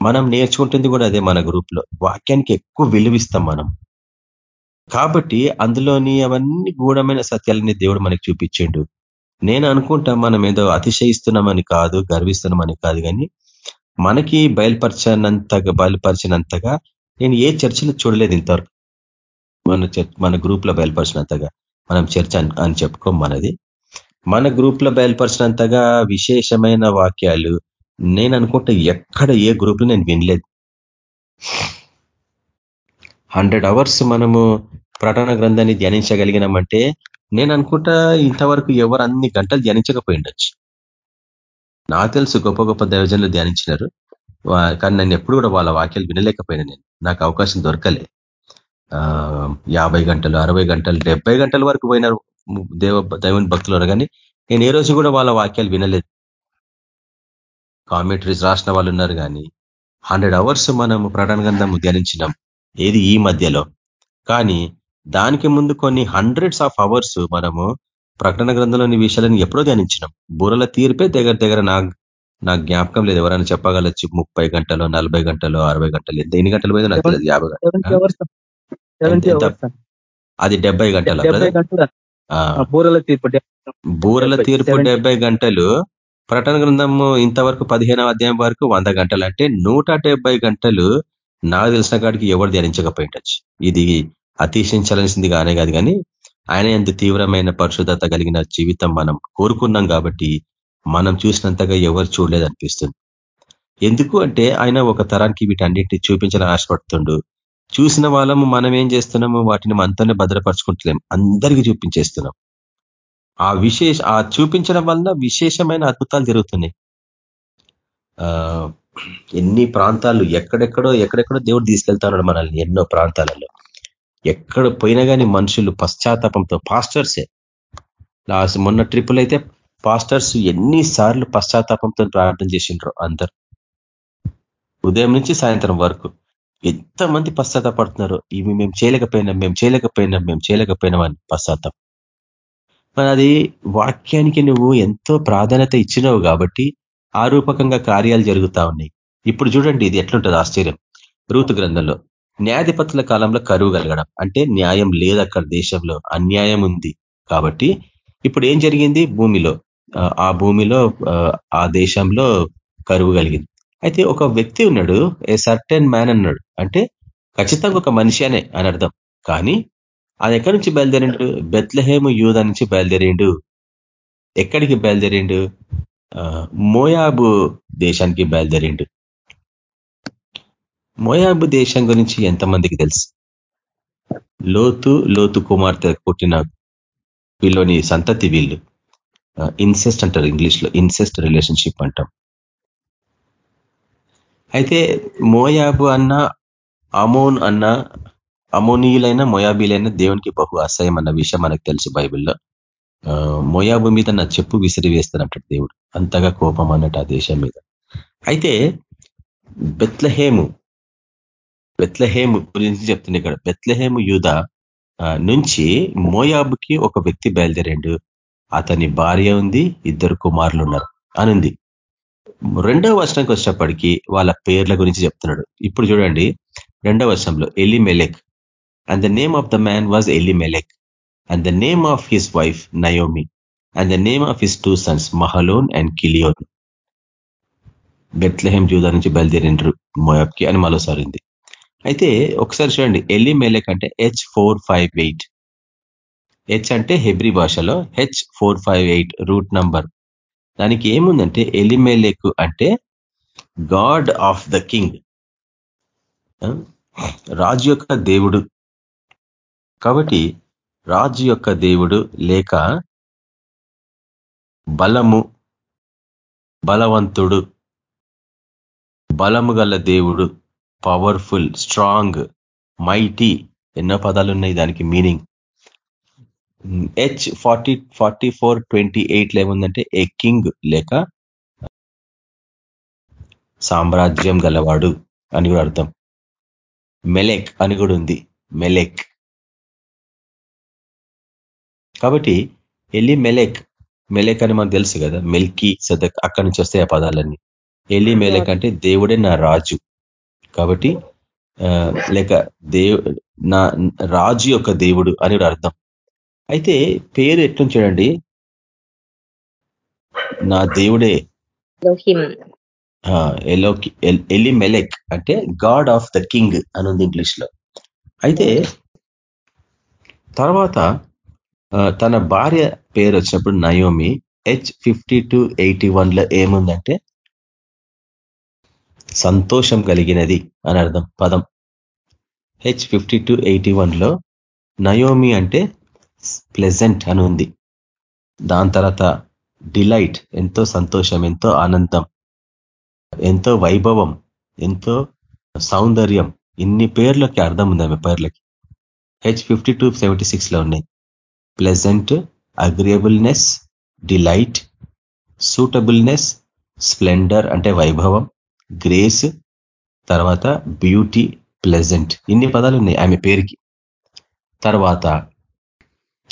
మనం నేర్చుకుంటుంది కూడా అదే మన గ్రూప్లో వాక్యానికి ఎక్కువ విలువిస్తాం మనం. కాబట్టి అందులోని అవన్నీ గూఢమైన సత్యాలని దేవుడు మనకి చూపించిండు. నేను అనుకుంటా మనం ఏదో అతిశయిస్తున్నామని కాదు గర్విస్తున్నామని కాదు కానీ మనకి బయలుపరచనంతగా బయలుపరిచినంతగా నేను ఏ చర్చలు చూడలేదు ఇంతవరకు. మన మన గ్రూప్లో బయలుపరిచినంతగా. మనం చర్చ అని చెప్పుకోం మనది. మన గ్రూప్లో బయలుపరిచినంతగా విశేషమైన వాక్యాలు నేను అనుకుంటా ఎక్కడ ఏ గ్రూప్లో నేను వినలేదు. హండ్రెడ్ అవర్స్ మనము ప్రటన గ్రంథాన్ని ధ్యానించగలిగినామంటే నేను అనుకుంటా ఇంతవరకు ఎవరు అన్ని గంటలు ధ్యానించకపోయిండొచ్చు. నా తెలుసు గొప్ప గొప్ప దైవజనులు ధ్యానించినారు. కానీ నేను ఎప్పుడు కూడా వాళ్ళ వాక్యాలు వినలేకపోయినా నేను. నాకు అవకాశం దొరకలే. యాభై గంటలు అరవై గంటలు డెబ్బై గంటల వరకు పోయినారు దేవ దైవని భక్తులు కానీ నేను ఏ రోజు కూడా వాళ్ళ వాక్యాలు వినలేదు. కామెంటరీస్ రాసిన వాళ్ళు ఉన్నారు కానీ హండ్రెడ్ అవర్స్ మనం ప్రటన గ్రంథం ధ్యానించినాం. ఏది ఈ మధ్యలో. కానీ దానికి ముందు కొన్ని హండ్రెడ్స్ ఆఫ్ అవర్స్ మనము ప్రకటన గ్రంథంలోని విషయాలను ఎప్పుడో ధ్యానించినాం. బుర్రల తీర్పే దగ్గర దగ్గర నా నా జ్ఞాపకం లేదు. ఎవరైనా చెప్పగలచ్చు ముప్పై గంటలు నలభై గంటలు అరవై గంటలు ఎంత ఎన్ని గంటలు పోయిందో నాకు తెలియదు. యాభై అది డెబ్బై గంటల బూరల తీర్పు బూరల తీర్పు డెబ్బై గంటలు ప్రకటన గ్రంథము ఇంతవరకు పదిహేనవ అధ్యాయం వరకు వంద గంటలు అంటే నూట గంటలు నాకు తెలిసిన కాడికి ఎవరు ధ్యానించకపోయిండొచ్చు. ఇది అతిశించాల్సింది కానే కాదు కానీ ఆయన ఎంత తీవ్రమైన పరిశుద్ధత కలిగిన జీవితం మనం కోరుకున్నాం కాబట్టి మనం చూసినంతగా ఎవరు చూడలేదు అనిపిస్తుంది ఎందుకు అంటే ఆయన ఒక తరానికి వీటన్నిటిని చూపించాలని ఆశపడుతుండు. చూసిన వాళ్ళము మనం ఏం చేస్తున్నాము? వాటిని మనతోనే భద్రపరచుకుంటలేం. అందరికీ చూపించేస్తున్నాం. ఆ విశేష ఆ చూపించడం వలన విశేషమైన అద్భుతాలు జరుగుతున్నాయి. ఎన్ని ప్రాంతాలు ఎక్కడెక్కడో ఎక్కడెక్కడో దేవుడు తీసుకెళ్తాడు మనల్ని ఎన్నో ప్రాంతాలలో. ఎక్కడ పోయినా కానీ మనుషులు పశ్చాత్తాపంతో పాస్టర్సే. లాస్ట్ మొన్న ట్రిప్పులు అయితే పాస్టర్స్ ఎన్నిసార్లు పశ్చాత్తాపంతో ప్రార్థన చేసిండ్రు అందరు. ఉదయం నుంచి సాయంత్రం వరకు ఎంతమంది పశ్చాత్తాపడుతున్నారు ఇవి మేము చేయలేకపోయినాం మేము చేయలేకపోయినాం మేము చేయలేకపోయినాం అని పశ్చాత్తాపం. మరి అది వాక్యానికి నువ్వు ఎంతో ప్రాధాన్యత ఇచ్చినావు కాబట్టి ఆరూపకంగా కార్యాలు జరుగుతా ఉన్నాయి. ఇప్పుడు చూడండి ఇది ఎట్లుంటుంది ఆశ్చర్యం. రూతు గ్రంథంలో న్యాయాధిపతుల కాలంలో కరువు కలగడం. అంటే న్యాయం లేదు అక్కడ దేశంలో. అన్యాయం ఉంది. కాబట్టి ఇప్పుడు ఏం జరిగింది? భూమిలో. ఆ భూమిలో ఆ దేశంలో కరువు కలిగింది. అయితే ఒక వ్యక్తి ఉన్నాడు ఏ సర్టెన్ మ్యాన్ అన్నాడు. అంటే ఖచ్చితంగా ఒక మనిషి అనే అని అర్థం. కానీ అది ఎక్కడి నుంచి బయలుదేరిండు? బెత్లహేము యూధ నుంచి బయలుదేరిండు. ఎక్కడికి బయలుదేరిండు? మోయాబు దేశానికి బయలుదేరిండు. మోయాబు దేశం గురించి ఎంతమందికి తెలుసు? లోతు లోతు కుమార్తె పుట్టిన వీళ్ళని సంతతి వీళ్ళు. ఇన్సెస్ట్ అంటారు ఇంగ్లీష్లో ఇన్సెస్ట్ రిలేషన్షిప్ అంటాం. అయితే మోయాబు అన్న అమోన్ అన్న అమోనీయులైన మోయాబీలైన దేవునికి బహు అసహ్యం అన్న విషయం మనకు తెలుసు బైబిల్లో. మోయాబు మీద నా చెప్పు విసిరి వేస్తానంటాడు దేవుడు. అంతగా కోపం అన్నట్టు ఆ దేశం మీద. అయితే బెత్లహేము బెత్లహేము గురించి చెప్తుంది ఇక్కడ. బెత్లహేము యూధ నుంచి మోయాబుకి ఒక వ్యక్తి బయలుదేరాడు. అతని భార్య ఉంది ఇద్దరు కుమారులు ఉన్నారు అనుంది. రెండవ వర్షంకి వచ్చేటప్పటికీ వాళ్ళ పేర్ల గురించి చెప్తున్నాడు. ఇప్పుడు చూడండి రెండవ వర్షంలో Elimelech and the name of the man was Elimelech and the name of his wife Naomi. And the name of his two sons Mahlon and Chilion. Bethlehem Judah నుంచి బయలుదేరిండ్రు మోయాబ్కి అని మరోసారింది అయితే ఒకసారి చూడండి ఎల్లి మెలెక్ అంటే H four five eight H అంటే Hebrew భాషలో H four five eight root number దానికి ఏముందంటే ఎలిమెలెక్ అంటే గాడ్ ఆఫ్ ద కింగ్ రాజు యొక్క దేవుడు. కాబట్టి రాజు యొక్క దేవుడు లేక బలము బలవంతుడు బలము గల దేవుడు పవర్ఫుల్ స్ట్రాంగ్ మైటీ ఎన్నో పదాలు ఉన్నాయి దానికి meaning. H forty forty four twenty ఎయిట్లో ఏముందంటే ఏ కింగ్ లేక సామ్రాజ్యం గలవాడు అని కూడా అర్థం. మెలెక్ అని కూడా ఉంది. మెలెక్. కాబట్టి ఎలి మెలెక్ మెలెక్ అని మనకు తెలుసు కదా మెల్కీ సదక్ అక్కడి నుంచి వస్తాయి ఆ పదాలన్నీ. ఎలి మెలెక్ అంటే దేవుడే నా రాజు. కాబట్టి లేక దేవు నా రాజు యొక్క దేవుడు అని అర్థం. అయితే పేరు ఎట్లుంది చూడండి. నా దేవుడే. ఎలి మెలెక్ అంటే గాడ్ ఆఫ్ ద కింగ్ అని ఉంది ఇంగ్లీష్లో అయితే తర్వాత తన భార్య పేరు వచ్చినప్పుడు Naomi H fifty two eighty లో ఏముందంటే సంతోషం కలిగినది అని అర్థం పదం. హెచ్ ఫిఫ్టీ టు ఎయిటీ వన్లో నయోమి అంటే ప్లెజెంట్ అని ఉంది. దాని తర్వాత డిలైట్ ఎంతో సంతోషం ఎంతో ఆనందం ఎంతో వైభవం ఎంతో సౌందర్యం ఇన్ని పేర్లకి అర్థం ఉంది ఆమె పేర్లకి. హెచ్ ఫిఫ్టీ టూ సెవెంటీ సిక్స్లో ఉన్నాయి. Pleasant agreeableness delight suitableness splendour అంటే వైభవం గ్రేస్ తర్వాత బ్యూటీ ప్లెజెంట్. ఇన్ని పదాలు ఉన్నాయి ఆమె పేరుకి. తర్వాత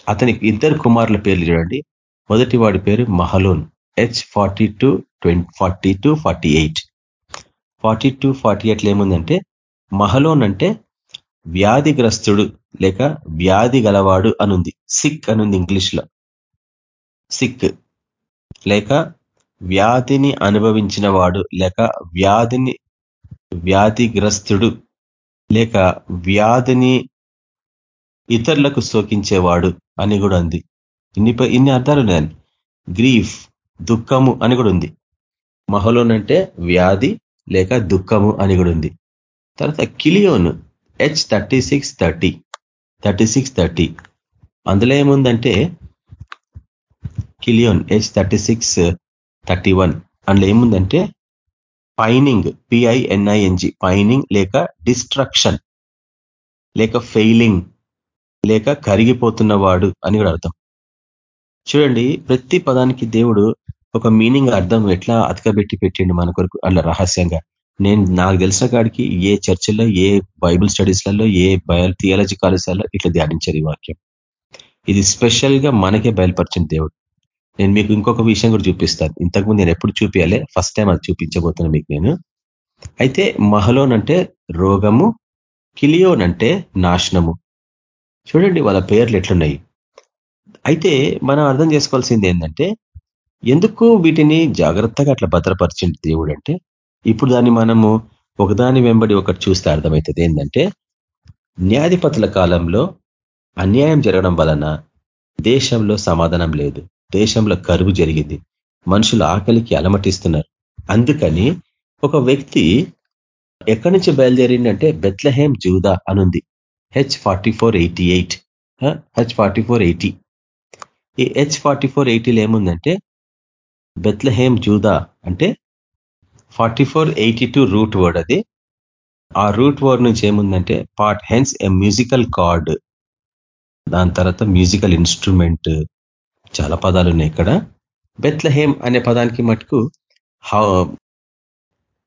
అతనికి ఇద్దరు కుమారుల పేర్లు చూడండి. మొదటి వాడి పేరు Mahlon. H forty two twenty forty two forty eight forty two forty ఎయిట్లో ఏముందంటే మహలోన్ అంటే వ్యాధిగ్రస్తుడు లేక వ్యాధి గలవాడు అనుంది. సిక్ అనుంది ఇంగ్లీష్లో. సిక్. లేక వ్యాధిని అనుభవించిన వాడు లేక వ్యాధిని వ్యాధిగ్రస్తుడు లేక వ్యాధిని ఇతరులకు సోకించేవాడు అని కూడా ఉంది. ఇన్ని ఇన్ని అర్థాలు ఉన్నాయని గ్రీఫ్ దుఃఖము అని కూడా ఉంది. మహలోనంటే వ్యాధి లేక దుఃఖము అని కూడా ఉంది. తర్వాత Chilion H thirty six thirty thirty six thirty. అందులో ఏముందంటే Chilion H thirty six thirty one. అందులో ఏముందంటే pining P I N I N G pining లేక డిస్ట్రక్షన్ లేక ఫెయిలింగ్ లేక కరిగిపోతున్నవాడు అని కూడా అర్థం. చూడండి ప్రతి పదానికి దేవుడు ఒక మీనింగ్ అర్థం ఎట్లా అతకబెట్టి పెట్టిండు మన కొరకు అట్లా రహస్యంగా. నేను నాకు తెలిసిన కాడికి ఏ చర్చిల్లో ఏ బైబుల్ స్టడీస్లలో ఏ బయో థియాలజీ కాలేజీలలో ఇట్లా ధ్యానించారు ఈ వాక్యం. ఇది స్పెషల్గా మనకే బయలుపరిచిన దేవుడు. నేను మీకు ఇంకొక విషయం కూడా చూపిస్తాను. ఇంతకుముందు నేను ఎప్పుడు చూపించాలి ఫస్ట్ టైం అది చూపించబోతున్నా మీకు నేను. అయితే మహలోన్ అంటే రోగము కిలియోన్ అంటే నాశనము. చూడండి వాళ్ళ పేర్లు ఎట్లున్నాయి. అయితే మనం అర్థం చేసుకోవాల్సింది ఏంటంటే ఎందుకు వీటిని జాగ్రత్తగా అట్లా భద్రపరిచింది దేవుడు అంటే ఇప్పుడు దాన్ని మనము ఒకదాని వెంబడి ఒకటి చూస్తే అర్థమవుతుంది ఏంటంటే న్యాధిపతుల కాలంలో అన్యాయం జరగడం వలన దేశంలో సమాధానం లేదు. దేశంలో కరువు జరిగింది. మనుషులు ఆకలికి అలమటిస్తున్నారు. అందుకని ఒక వ్యక్తి ఎక్కడి నుంచి బయలుదేరిందంటే బెత్లహేమ్ జూదా అనుంది. H forty four eighty eight. H forty four eighty. ఈ హెచ్ ఫార్టీ ఫోర్ ఎయిటీలో ఏముందంటే బెత్లహేమ్ జూదా అంటే forty four eighty two root word అది. ఆ రూట్ వర్డ్ నుంచి ఏముందంటే part hence a musical chord. దాని తర్వాత మ్యూజికల్ ఇన్స్ట్రుమెంట్. చాలా పదాలు ఉన్నాయి ఇక్కడ. బెత్లహేమ్ అనే పదానికి మటుకు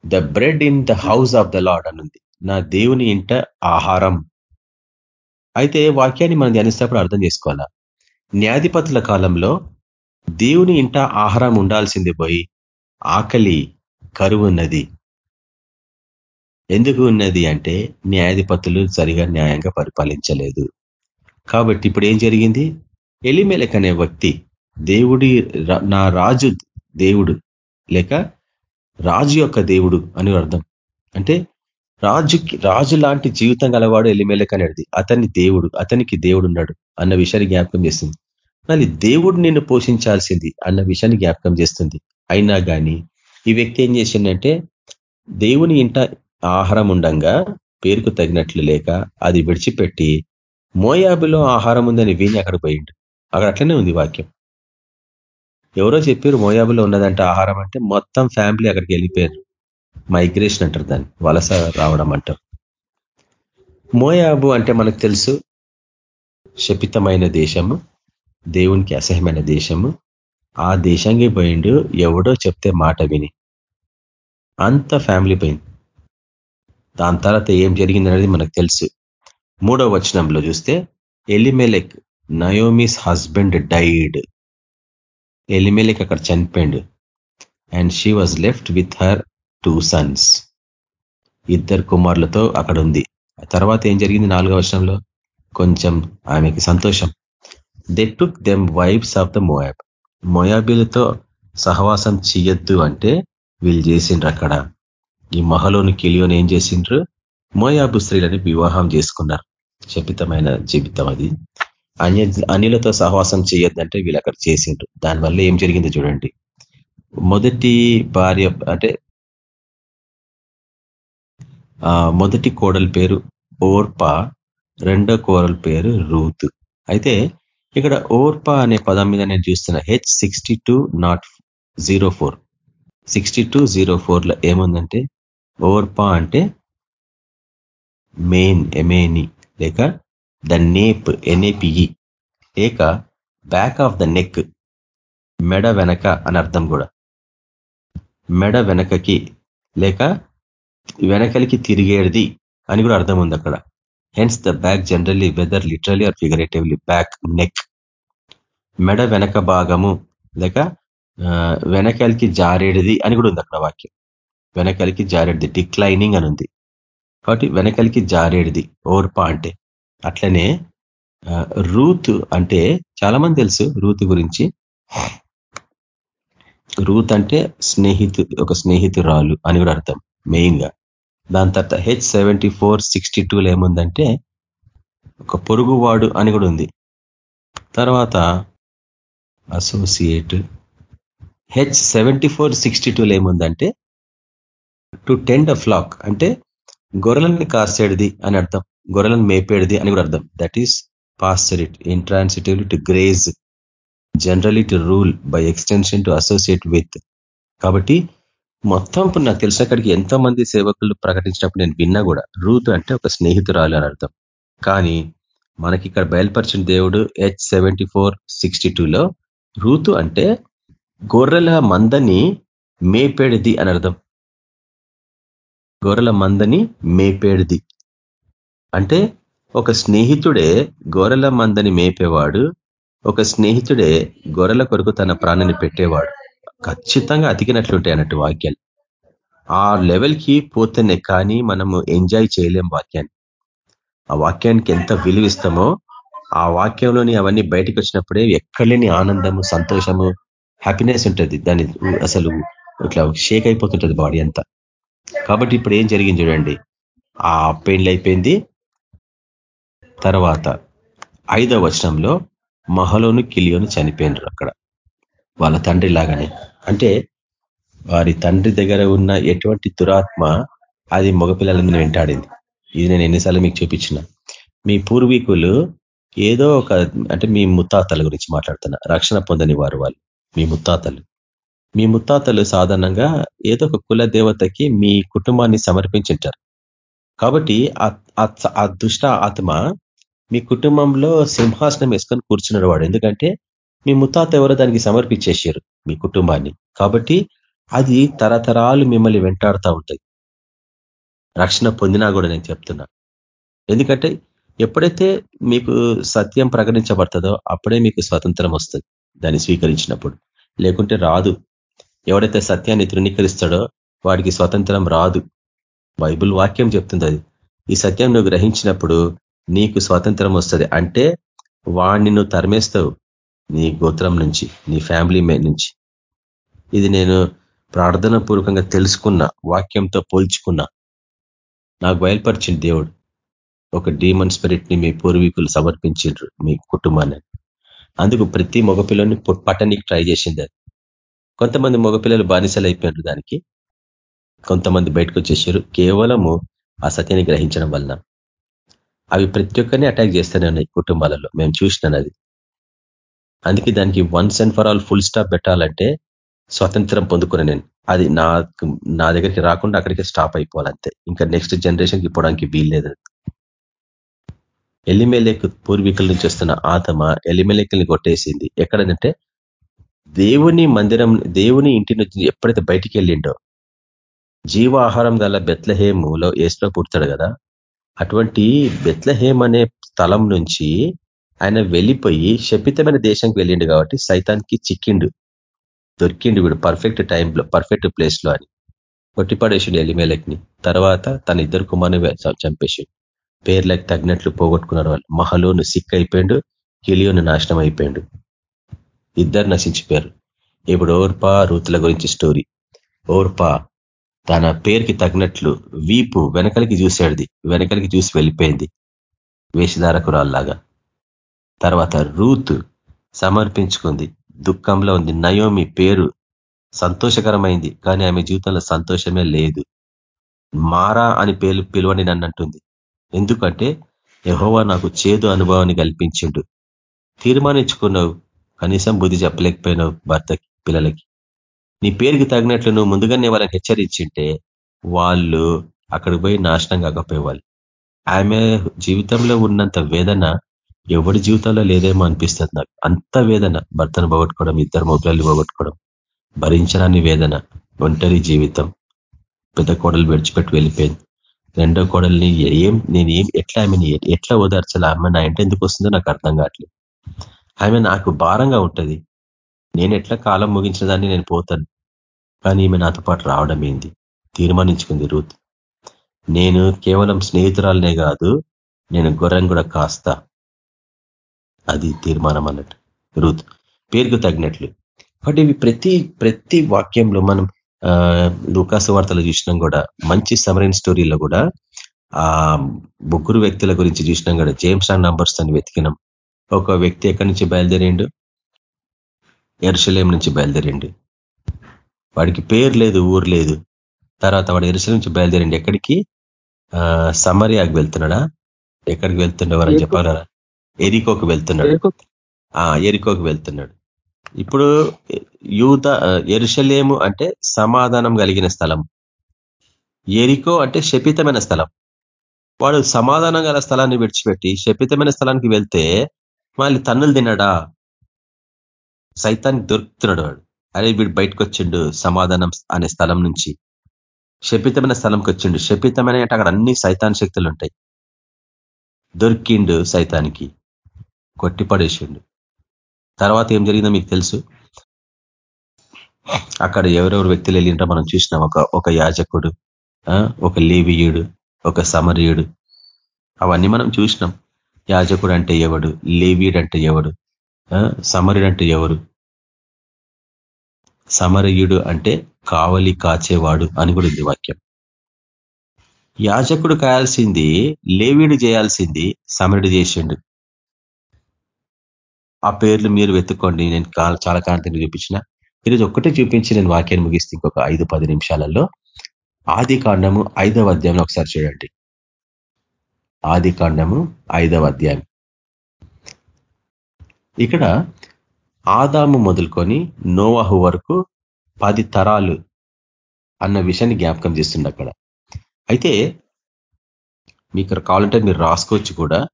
the bread in the house of the lord అనుంది నా దేవుని ఇంట ఆహారం. అయితే వాక్యాన్ని మనం ధ్యానిస్తేప్పుడు అర్థం చేసుకోవాలా? న్యాధిపతుల కాలంలో దేవుని ఇంట ఆహారం ఉండాల్సింది పోయి ఆకలి కరువు ఉన్నది. ఎందుకు ఉన్నది అంటే న్యాయాధిపతులు సరిగా న్యాయంగా పరిపాలించలేదు. కాబట్టి ఇప్పుడు ఏం జరిగింది? ఎలిమెలక్ అనే వ్యక్తి దేవుడి నా రాజు దేవుడు లేక రాజు యొక్క దేవుడు అని అర్థం. అంటే రాజుకి రాజు లాంటి జీవితం గలవాడు ఎలిమెలక్ అనేది అతని దేవుడు అతనికి దేవుడు ఉన్నాడు అన్న విషయాన్ని జ్ఞాపకం చేస్తుంది. మళ్ళీ దేవుడు నిన్ను పోషించాల్సింది అన్న విషయాన్ని జ్ఞాపకం చేస్తుంది. అయినా కానీ ఈ వ్యక్తి ఏం చేసిందంటే దేవుని ఇంట ఆహారం ఉండంగా పేరుకు తగినట్లు లేక అది విడిచిపెట్టి మోయాబులో ఆహారం ఉందని విని అక్కడ పోయిండు. అక్కడ అట్లనే ఉంది వాక్యం. ఎవరో చెప్పారు మోయాబులో ఉన్నదంటే ఆహారం అంటే మొత్తం ఫ్యామిలీ అక్కడికి వెళ్ళిపోయారు. మైగ్రేషన్ అంటారు దాన్ని. వలస రావడం అంటారు. మోయాబు అంటే మనకు తెలుసు శపితమైన దేశము దేవునికి అసహ్యమైన దేశము. ఆ దేశానికి పోయిండు ఎవడో చెప్తే మాట విని. అంత ఫ్యామిలీ పోయింది. దాని తర్వాత ఏం జరిగింది అనేది మనకు తెలుసు. మూడో వచనంలో చూస్తే Elimelech Naomi's husband died Elimelech అక్కడ చనిపోయిండు and she was left with her two sons ఇద్దరు కుమారులతో అక్కడ ఉంది తర్వాత ఏం జరిగింది నాలుగో వర్షంలో కొంచెం ఆమెకి సంతోషం they took them wives of the Moab మోయాబీలతో సహవాసం చెయ్యొద్దు అంటే వీళ్ళు చేసిండ్రు అక్కడ ఈ మహలోని కిలియోని ఏం చేసిండ్రు మోయాబు స్త్రీలని వివాహం చేసుకున్నారు శపితమైన జీవితం అది అన్య అన్యులతో సహవాసం చేయొద్దంటే వీళ్ళు అక్కడ చేసిండ్రు దానివల్ల ఏం జరిగిందో చూడండి. మొదటి భార్య అంటే మొదటి కోడల పేరు ఓర్పా రెండో కోడల పేరు రూత్. అయితే ఇక్కడ ఓర్పా అనే పదం మీద నేను చూస్తున్నా H sixty two not zero four. Sixty two zero ఫోర్లో ఏముందంటే ఓర్పా అంటే మెయిన్ ఎమేని. లేక ద నేప్ ఎన్ఏపిఈ లేక బ్యాక్ ఆఫ్ ద నెక్ మెడ వెనక అని అర్థం కూడా. మెడ వెనకకి లేక వెనకలికి తిరిగేది అని కూడా అర్థం ఉంది అక్కడ. Hence the back generally whether literally or figuratively back neck మెడ వెనక భాగము లేక వెనకలికి జారేడిది అని కూడా ఉంది అక్కడ వాక్యం. వెనకలికి జారేడిది డిక్లైనింగ్ అని ఉంది. కాబట్టి వెనకలికి జారేడిది ఓర్పా అంటే. అట్లనే రూత్ అంటే చాలా మంది తెలుసు రూత్ గురించి. రూత్ అంటే స్నేహితు ఒక స్నేహితురాలు అని కూడా అర్థం మెయిన్గా దాని తర్వాత హెచ్ సెవెంటీ ఫోర్ సిక్స్టీ టూలో ఏముందంటే ఒక పొరుగువాడు అని కూడా ఉంది. తర్వాత associate H seventy four sixty టూలో ఏముందంటే టు టెండ్ అ ఫ్లాక్ అంటే గొర్రెలని కాసేడిది అని అర్థం. గొర్రెలను మేపేడిది అని కూడా అర్థం. That is pasture it intransitively to graze generally to rule by extension to associate with కాబట్టి మొత్తం నాకు తెలిసిన అక్కడికి ఎంతో మంది సేవకులు ప్రకటించినప్పుడు నేను విన్నా కూడా రూత్ అంటే ఒక స్నేహితురాలు అని అర్థం. కానీ మనకి ఇక్కడ బయలుపరిచిన దేవుడు హెచ్ సెవెంటీ ఫోర్ సిక్స్టీ టూలో రూతు అంటే గొర్రెల మందని మేపేడిది అని అర్థం. గొర్రెల మందని మేపేడిది. అంటే ఒక స్నేహితుడే గొర్రెల మందని మేపేవాడు ఒక స్నేహితుడే గొర్రెల కొరకు తన ప్రాణాన్ని పెట్టేవాడు. ఖచ్చితంగా అతికినట్లుంటాయి అన్నట్టు వాక్యాలు. ఆ లెవెల్కి పోతేనే కానీ మనము ఎంజాయ్ చేయలేం వాక్యాన్ని. ఆ వాక్యానికి ఎంత విలువిస్తామో ఆ వాక్యంలోని అవన్నీ బయటకు వచ్చినప్పుడే ఎక్కడలేని ఆనందము సంతోషము హ్యాపీనెస్ ఉంటుంది. దాని అసలు ఇట్లా షేక్ అయిపోతుంటుంది బాడీ అంతా. కాబట్టి ఇప్పుడు ఏం జరిగింది చూడండి. ఆ పెండ్లి అయిపోయింది తర్వాత ఐదవ వచనంలో మహలోను కిలియోను చనిపోయినరు అక్కడ. వాళ్ళ తండ్రి లాగానే. అంటే వారి తండ్రి దగ్గర ఉన్న ఎటువంటి దురాత్మ అది మగపిల్లల వెంటాడింది. ఇది నేను ఎన్నిసార్లు మీకు చూపించిన. మీ పూర్వీకులు ఏదో ఒక అంటే మీ ముత్తాతల గురించి మాట్లాడుతున్నా రక్షణ పొందని వారు వాళ్ళు మీ ముత్తాతలు. మీ ముత్తాతలు సాధారణంగా ఏదో ఒక కుల దేవతకి మీ కుటుంబాన్ని సమర్పించింటారు. కాబట్టి ఆ దుష్ట ఆత్మ మీ కుటుంబంలో సింహాసనం వేసుకొని కూర్చున్నాడు వాడు. ఎందుకంటే మీ ముత్తాత ఎవరో దానికి సమర్పించేసారు మీ కుటుంబాన్ని. కాబట్టి అది తరతరాలు మిమ్మల్ని వెంటాడుతూ ఉంటుంది రక్షణ పొందినా కూడా నేను చెప్తున్నా. ఎందుకంటే ఎప్పుడైతే మీకు సత్యం ప్రకటించబడుతుందో అప్పుడే మీకు స్వతంత్రం వస్తుంది దాన్ని స్వీకరించినప్పుడు. లేకుంటే రాదు. ఎవడైతే సత్యాన్ని తృణీకరిస్తాడో వాడికి స్వతంత్రం రాదు. బైబుల్ వాక్యం చెప్తుంది అది. ఈ సత్యం నువ్వు గ్రహించినప్పుడు నీకు స్వాతంత్రం వస్తుంది. అంటే వాడిని నువ్వు తరిమేస్తావు నీ గోత్రం నుంచి నీ ఫ్యామిలీ నుంచి. ఇది నేను ప్రార్థన పూర్వకంగా తెలుసుకున్న వాక్యంతో పోల్చుకున్నా. నాకు బయలుపరిచింది దేవుడు. ఒక డీమన్ స్పిరిట్ని మీ పూర్వీకులు సమర్పించిండ్రు మీ కుటుంబాన్ని. అందుకు ప్రతి మగపిల్లని పట్టనికి ట్రై చేసింది అది. కొంతమంది మగపిల్లలు బానిసలు అయిపోయినారు దానికి. కొంతమంది బయటకు వచ్చేసారు. కేవలము ఆ సత్యాన్ని గ్రహించడం వలన. అవి ప్రతి ఒక్కరిని అటాక్ చేస్తూనే ఉన్నాయి కుటుంబాలలో. మేము చూసినాను అది. అందుకే దానికి once and for all full stop పెట్టాలంటే స్వతంత్రం పొందుకునే నేను. అది నా నా దగ్గరికి రాకుండా అక్కడికి స్టాప్ అయిపోవాలంతే. ఇంకా నెక్స్ట్ జనరేషన్కి ఇవ్వడానికి వీల్లేదు. ఎలిమెలేక్ పూర్వీకుల నుంచి వస్తున్న ఆతమ ఎలిమెలేకుల్ని కొట్టేసింది. ఎక్కడనంటే దేవుని మందిరం దేవుని ఇంటి నుంచి ఎప్పుడైతే బయటికి వెళ్ళిండో జీవాహారం గల బెత్లహేములో ఏసులో పుడతాడు కదా. అటువంటి బెత్లహేమ్ అనే స్థలం నుంచి ఆయన వెళ్ళిపోయి శపితమైన దేశంకి వెళ్ళిండు కాబట్టి సైతానికి చిక్కిండు. దొరికిండు వీడు పర్ఫెక్ట్ టైంలో పర్ఫెక్ట్ ప్లేస్లో అని. కొట్టిపడేసిండు ఎలిమేలక్ని. తర్వాత తన ఇద్దరు కుమార్ని చంపేసిండు. పేర్లకు తగినట్లు పోగొట్టుకున్నారు వాళ్ళు. మహలోను సిక్ అయిపోయిండు కిలియోను నాశనం అయిపోయిండు. ఇద్దరు నశించిపోయారు. ఇప్పుడు ఓర్పా రూతుల గురించి స్టోరీ ఓర్పా తన పేరుకి తగినట్లు వీపు వెనకలికి చూసాడుది వెనకలికి చూసి వెళ్ళిపోయింది వేషధారకురాల్లాగా. తర్వాత రూత్ సమర్పించుకుంది. దుఃఖంలో ఉంది. నయోమి పేరు సంతోషకరమైంది కానీ ఆమె జీవితంలో సంతోషమే లేదు. మారా అని పేరు పిలువని నన్నంటుంది ఎందుకంటే యహోవా నాకు చేదు అనుభవాన్ని కల్పించిండు. తీర్మానించుకున్నావు. కనీసం బుద్ధి చెప్పలేకపోయినావు భర్తకి పిల్లలకి. నీ పేరుకి తగినట్లు నువ్వు ముందుగానే వాళ్ళని హెచ్చరించింటే వాళ్ళు అక్కడికి పోయి నాశనం కాకపోయేవాళ్ళు. ఆమె జీవితంలో ఉన్నంత వేదన ఎవరి జీవితంలో లేదేమో అనిపిస్తుంది నాకు. అంత వేదన భర్తను పోగొట్టుకోవడం ఇద్దరు మొబైల్ని పోగొట్టుకోవడం భరించడాన్ని వేదన ఒంటరి జీవితం. పెద్ద కోడలు విడిచిపెట్టి వెళ్ళిపోయింది. రెండో కోడల్ని ఏం నేను ఏం ఎట్లా ఆమెని ఎట్లా ఓదార్చాలి? ఆమె నా ఇంట ఎందుకు వస్తుందో నాకు అర్థం కావట్లేదు. ఆమె నాకు భారంగా ఉంటుంది. నేను ఎట్లా కాలం ముగించిన దాన్ని నేను పోతాను? కానీ ఈమె నాతో పాటు రావడం ఏంది? తీర్మానించుకుంది రూత్. నేను కేవలం స్నేహితురాలనే కాదు నేను గొర్రెం కూడా కాస్తా. అది తీర్మానం అన్నట్టు. రూత్. పేరుకు తగినట్లు. కాబట్టి ఇవి ప్రతి ప్రతి వాక్యంలో మనం లూకాసు వార్తలు చూసినాం కూడా మంచి సమరైన్ స్టోరీలో కూడా ఆ ముగ్గురు వ్యక్తుల గురించి చూసినాం కూడా. జేమ్స్ అండ్ నంబర్స్ అని వెతికినాం. ఒక వ్యక్తి ఎక్కడి నుంచి బయలుదేరిండు? ఎరుసలేం నుంచి బయలుదేరిండు. వాడికి పేరు లేదు ఊరు లేదు. తర్వాత వాడు ఎరుసలేం నుంచి బయలుదేరిండు. ఎక్కడికి? సమరియాకి వెళ్తున్నాడా? ఎక్కడికి వెళ్తుండేవారని చెప్పారా ఎరికోకు వెళ్తున్నాడు. ఎరికోకు వెళ్తున్నాడు. ఇప్పుడు యూత ఎరుషలేము అంటే సమాధానం కలిగిన స్థలం. ఎరికో అంటే శపితమైన స్థలం. వాడు సమాధానం గల స్థలాన్ని విడిచిపెట్టి శపితమైన స్థలానికి వెళ్తే మళ్ళీ తన్నులు తిన్నాడా? సైతానికి దొరుకుతున్నాడు వాడు. అరే వీడు బయటకు వచ్చిండు సమాధానం అనే స్థలం నుంచి. శపితమైన స్థలంకి వచ్చిండు. శపితమైన అంటే అక్కడ అన్ని సైతాన్ శక్తులు ఉంటాయి దొరికిండు సైతానికి. కొట్టిపడేసిండు. తర్వాత ఏం జరిగిందో మీకు తెలుసు? అక్కడ ఎవరెవరు వ్యక్తులు వెళ్ళింటో మనం చూసినాం. ఒక ఒక యాజకుడు ఒక లేవియుడు ఒక సమరీయుడు. అవన్నీ మనం చూసినాం. యాజకుడు అంటే ఎవడు? లేవీయుడు అంటే ఎవడు? సమరుడు అంటే ఎవరు? సమరయుడు అంటే కావలి కాచేవాడు అని కూడా ఉంది వాక్యం. యాజకుడు కాయాల్సింది లేవీడు చేయాల్సింది సమరుడు చేసిండు. ఆ పేర్లు మీరు వెతుక్కోండి నేను చాలా కాంతిని చూపించిన. ఈరోజు ఒక్కటే చూపించి నేను వాక్యాన్ని ముగిస్తే ఇంకొక ఐదు పది నిమిషాలలో. ఆది కాండము ఐదవ అధ్యాయంలో ఒకసారి చూడండి. ఆది కాండము ఐదవ అధ్యాయం. ఇక్కడ ఆదాము మొదలుకొని నోవాహు వరకు పది తరాలు అన్న విషయాన్ని జ్ఞాపకం చేస్తుంది అక్కడ. అయితే మీకు కావాలంటే మీరు రాసుకోవచ్చు కూడా.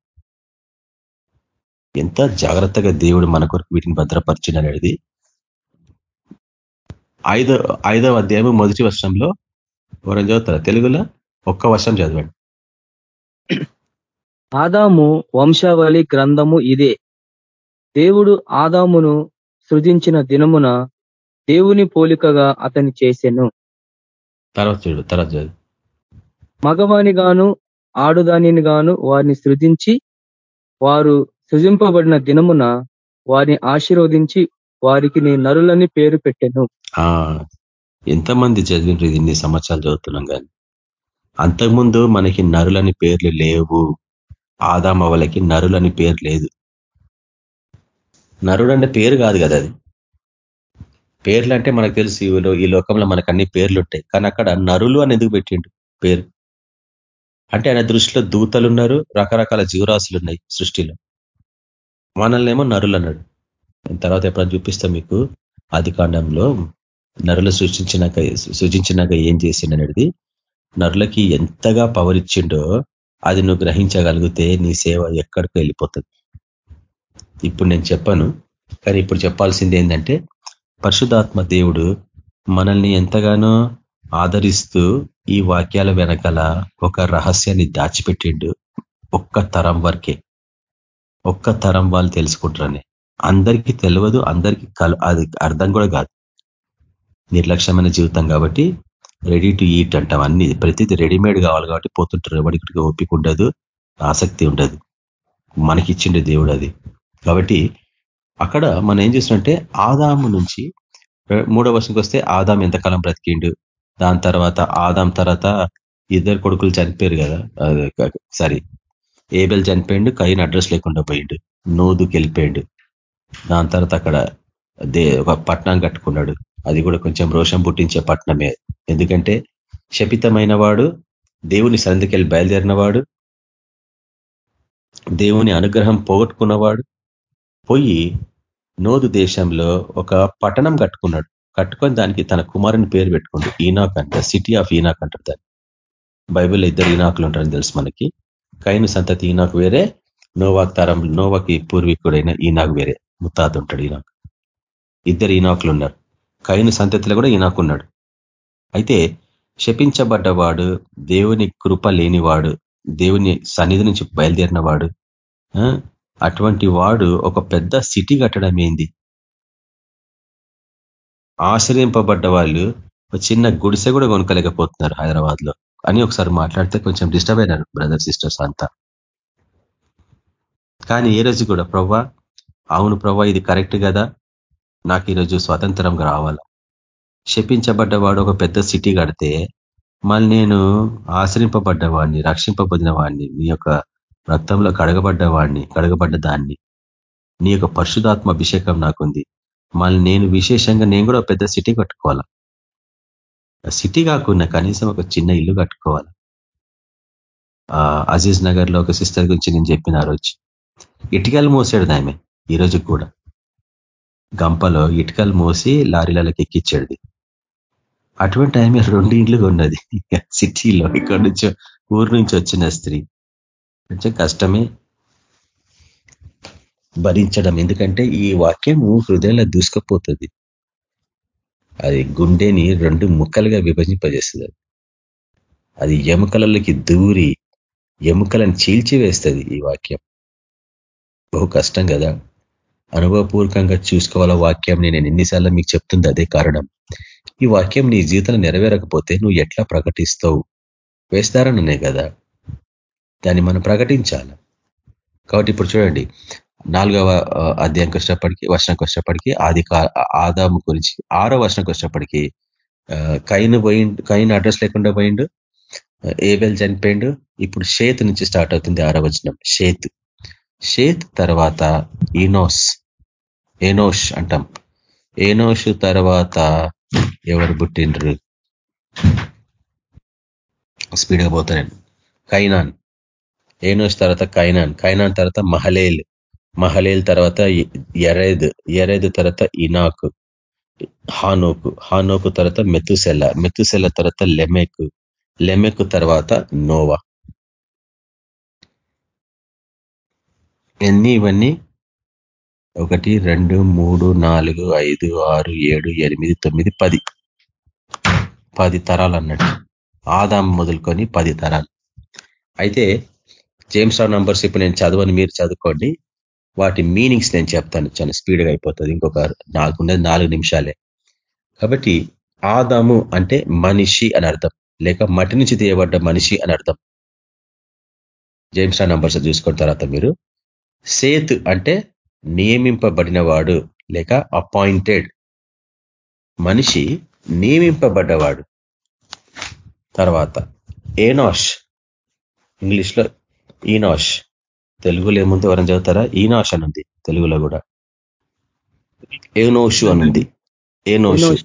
ఎంత జాగ్రత్తగా దేవుడు మన కొరకు వీటిని భద్రపరిచిన అనేది. ఐదో ఐదవ అధ్యాయం మొదటి వర్షంలో ఎవరైనా చదువుతారా? తెలుగులో ఒక్క వర్షం చదవండి. ఆదాము వంశావళి గ్రంథము ఇదే. దేవుడు ఆదామును సృజించిన దినమున దేవుని పోలికగా అతని చేసెను. తర్వాత చూడు తర్వాత చదువు మగవాని గాను ఆడుదానిని గాను వారిని సృజించి వారు సృజింపబడిన దినమున వారిని ఆశీర్వదించి వారికి నీ నరులని పేరు పెట్టెను. ఎంతమంది చదివిండ్రు ఇన్ని సంవత్సరాలు చదువుతున్నాం కానీ. అంతకుముందు మనకి నరులని పేర్లు లేవు. ఆదామవలకి నరులని పేరు లేదు. నరుడు అంటే పేరు కాదు కదా అది. పేర్లు అంటే మనకు తెలుసు ఈ లోకంలో మనకు అన్ని పేర్లు ఉంటాయి. కానీ అక్కడ నరులు అని ఎందుకు పెట్టిండు? పేరు. అంటే ఆయన దృష్టిలో దూతలు ఉన్నారు రకరకాల జీవరాశులు ఉన్నాయి సృష్టిలో. మనల్నేమో నరులు అన్నాడు. తర్వాత ఎప్పుడైనా చూపిస్తాం మీకు. ఆది కాండంలో నరులు సృష్టించినాక సృజించినాక ఏం చేసిండనేది నరులకి ఎంతగా పవర్ ఇచ్చిండో అది నువ్వు గ్రహించగలిగితే నీ సేవ ఎక్కడికి వెళ్ళిపోతుంది. ఇప్పుడు నేను చెప్పను. కానీ ఇప్పుడు చెప్పాల్సింది ఏంటంటే పరిశుధాత్మ దేవుడు మనల్ని ఎంతగానో ఆదరిస్తూ ఈ వాక్యాల వెనకాల ఒక రహస్యాన్ని దాచిపెట్టిండు. ఒక్క తరం వరకే. ఒక్క తరం వాళ్ళు తెలుసుకుంటారని. అందరికీ తెలియదు అందరికీ అది అర్థం కూడా కాదు. నిర్లక్ష్యమైన జీవితం కాబట్టి రెడీ టు ఈట్ అంటాం అన్ని. ప్రతిదీ రెడీమేడ్ కావాలి కాబట్టి పోతుంటారు. ఎవరికి ఓపిక ఉండదు ఆసక్తి ఉండదు. మనకిచ్చిండే దేవుడు అది. కాబట్టి అక్కడ మనం ఏం చేసినట్టే ఆదాము నుంచి మూడో వర్షంకి వస్తే ఆదాం ఎంతకాలం బ్రతికిండు? దాని తర్వాత ఆదాం తర్వాత ఇద్దరు కొడుకులు చనిపోయారు కదా. సారీ ఏబెల్ చనిపోయిండు కైన్ అడ్రస్ లేకుండా పోయిండు నోదుకి వెళ్ళిపోయిండు. దాని తర్వాత అక్కడ దే ఒక పట్నం కట్టుకున్నాడు. అది కూడా కొంచెం రోషం పుట్టించే పట్టణమే ఎందుకంటే శపితమైన వాడు దేవుని సంధికెళ్ళి బయలుదేరిన వాడు దేవుని అనుగ్రహం పోగొట్టుకున్నవాడు పోయి నోదు దేశంలో ఒక పట్టణం కట్టుకున్నాడు. కట్టుకొని దానికి తన కుమారుని పేరు పెట్టుకుండు. ఈనాక్ అంట. సిటీ ఆఫ్ ఈనాక్ అంటారు దాన్ని. బైబిల్లో ఇద్దరు ఈనాకులు ఉంటారని తెలుసు మనకి. కైను సంతతి ఈనాకు వేరే నోవాక్ తరం నోవాకి పూర్వీకుడైన ఈనాకు వేరే. ముత్తాత ఉంటాడు ఈనాకు. ఇద్దరు ఈనాకులు ఉన్నారు. కైను సంతతిలో కూడా ఈనాకున్నాడు అయితే శపించబడ్డవాడు దేవుని కృప లేనివాడు దేవుని సన్నిధి నుంచి బయలుదేరిన వాడు అటువంటి వాడు ఒక పెద్ద సిటీ కట్టడం ఏంది ఆశ్రయింపబడ్డ వాళ్ళు చిన్న గుడిసె కూడా కొనుక్కలేకపోతున్నారు హైదరాబాద్లో అని ఒకసారి మాట్లాడితే కొంచెం డిస్టర్బ్ అయినారు బ్రదర్ సిస్టర్స్ అంతా. కానీ ఏ రోజు కూడా ప్రవ్వా అవును ప్రవ్వా ఇది కరెక్ట్ కదా? నాకు ఈరోజు స్వతంత్రం రావాల. శపించబడ్డవాడు ఒక పెద్ద సిటీ కడితే మళ్ళీ నేను ఆశ్రయింపబడ్డవాడిని రక్షింపబడిన వాడిని మీ యొక్క రక్తంలో కడగబడ్డ వాడిని కడగబడ్డ దాన్ని నీ యొక్క పరిశుధాత్మ అభిషేకం నాకుంది. మళ్ళీ నేను విశేషంగా నేను కూడా పెద్ద సిటీ కట్టుకోవాలా? సిటీ కాకుండా కనీసం ఒక చిన్న ఇల్లు కట్టుకోవాలి? అజీజ్ నగర్లో ఒక సిస్టర్ గురించి నేను చెప్పిన ఆ రోజు. ఇటుకలు మోసాడు ఆమె ఈ కూడా. గంపలో ఇటుకలు మోసి లారీలకి ఎక్కిచ్చాడుది అటువంటి ఆమె రెండు ఇండ్లు ఉన్నది సిటీలో ఇక్కడ నుంచి ఊరు నుంచి వచ్చిన స్త్రీ. కొంచెం కష్టమే భరించడం. ఎందుకంటే ఈ వాక్యము హృదయంలో దూసుకపోతుంది. అది గుండెని రెండు ముక్కలుగా విభజింపజేస్తుంది. అది ఎముకలలోకి దూరి ఎముకలను చీల్చివేస్తుంది ఈ వాక్యం. బహు కష్టం కదా. అనుభవపూర్వకంగా చూసుకోవాల వాక్యం నేను ఎన్నిసార్లు మీకు చెప్తుంది అదే కారణం. ఈ వాక్యం నీ జీవితంలో నెరవేరకపోతే నువ్వు ఎట్లా ప్రకటిస్తావు? వేస్తారననే కదా. దాన్ని మనం ప్రకటించాలి. కాబట్టి ఇప్పుడు చూడండి నాలుగవ అధ్యాయంకి వచ్చినప్పటికీ వర్షంకి వచ్చినప్పటికీ ఆది ఆదాము గురించి ఆరో వర్షంకి వచ్చినప్పటికీ కైన్ పోయిండు కైన్ అడ్రస్ లేకుండా పోయిండు ఏబెల్ చనిపోయిండు. ఇప్పుడు షేత్ నుంచి స్టార్ట్ అవుతుంది ఆరో వచనం. షేత్. షేత్ తర్వాత ఈనోస్. ఏనోష్ అంటాం. ఏనోష్ తర్వాత ఎవరు పుట్టిండ్రు? స్పీడ్గా పోతాను కైనాన్. ఏనోస్ తర్వాత కైనాన్. కైనాన్ తర్వాత మహలేల్. మహలేల్ తర్వాత ఎరేద్ ఎరేద్ తర్వాత ఇనాక్. హానోకు. హానోకు తర్వాత మెతుసెల. మెతుసెల తర్వాత లెమెక్. లెమెక్ తర్వాత నోవా. ఎన్ని ఇవన్నీ? ఒకటి రెండు మూడు నాలుగు ఐదు ఆరు ఏడు ఎనిమిది తొమ్మిది పది. పది తరాలు అన్నట్టు. ఆదాం మొదలుకొని పది తరాలు. అయితే జేమ్స్ రావ్ నంబర్స్ ఇప్పుడు నేను చదవని మీరు చదువుకోండి. వాటి మీనింగ్స్ నేను చెప్తాను. చాలా స్పీడ్గా అయిపోతుంది. ఇంకొక నాలుగున్నది నాలుగు నిమిషాలే. కాబట్టి ఆదాము అంటే మనిషి అని అర్థం. లేక మట్టి నుంచి తీయబడ్డ మనిషి అని అర్థం. జేమ్స్ రా నంబర్స్ చూసుకున్న తర్వాత మీరు. సేత్ అంటే నియమింపబడినవాడు లేక అపాయింటెడ్ మనిషి నియమింపబడ్డవాడు. తర్వాత ఏనాష్ ఇంగ్లీష్లో ఈనాష్. తెలుగులో ఏముంది? ఎవరైనా చదువుతారా? ఈనాష్ అని ఉంది తెలుగులో కూడా. ఏనోషు అనుంది. ఏనోషు.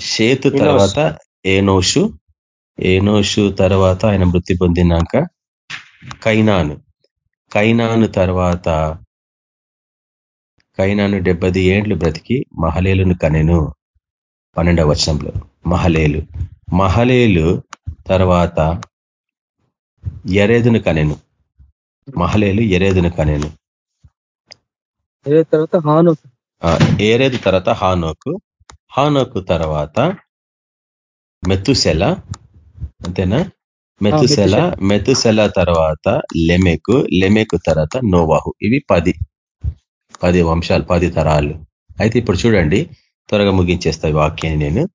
షేతు తర్వాత ఏనోషు. ఏనోషు తర్వాత ఆయన మృతి పొందినాక కైనాను. కైనాను తర్వాత కైనాను డెబ్బది ఏండ్లు బ్రతికి మహలేలును కనెను. పన్నెండవ వచనంలో. మహలేలు. మహలేలు తర్వాత ఎరేదును కనెను. మహలేలు ఎరేదును కనెను. తర్వాత హానోకు. ఏరేదు తర్వాత హానోకు. హానోకు తర్వాత మెత్తుసెల అంతేనా? మెతుసెల మెతుసెల. తర్వాత లెమెకు లెమెకు తర్వాత నోవాహు. ఇవి పది. పది వంశాలు పది తరాలు. అయితే ఇప్పుడు చూడండి త్వరగా ముగించేస్తాయి వాక్యాన్ని నేను.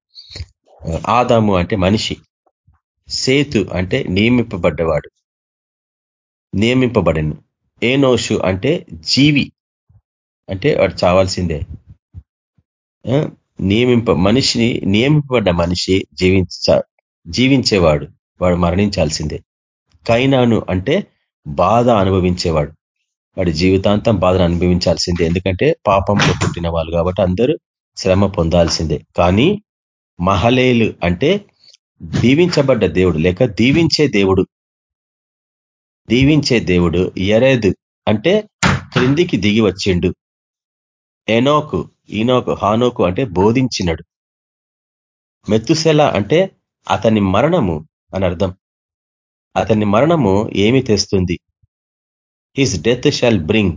ఆదాము అంటే మనిషి. సేతు అంటే నియమింపబడ్డవాడు. నియమింపబడను. ఏనోషు అంటే జీవి. అంటే వాడు చావాల్సిందే. నియమింప మనిషిని నియమింపబడ్డ మనిషి జీవించ జీవించేవాడు. వాడు మరణించాల్సిందే. కైనాను అంటే బాధ అనుభవించేవాడు. వాడి జీవితాంతం బాధను అనుభవించాల్సిందే. ఎందుకంటే పాపంలో పుట్టిన వాళ్ళు కాబట్టి అందరూ శ్రమ పొందాల్సిందే. కానీ మహలేలు అంటే దీవించబడ్డ దేవుడు లేక దీవించే దేవుడు దీవించే దేవుడు ఎరేదు అంటే క్రిందికి దిగి వచ్చిండు. ఎనోకు ఈనోకు హానోకు అంటే బోధించినడు. మెత్తుసెల అంటే అతని మరణము అని అర్థం. అతని మరణము ఏమి తెస్తుంది? His death shall bring.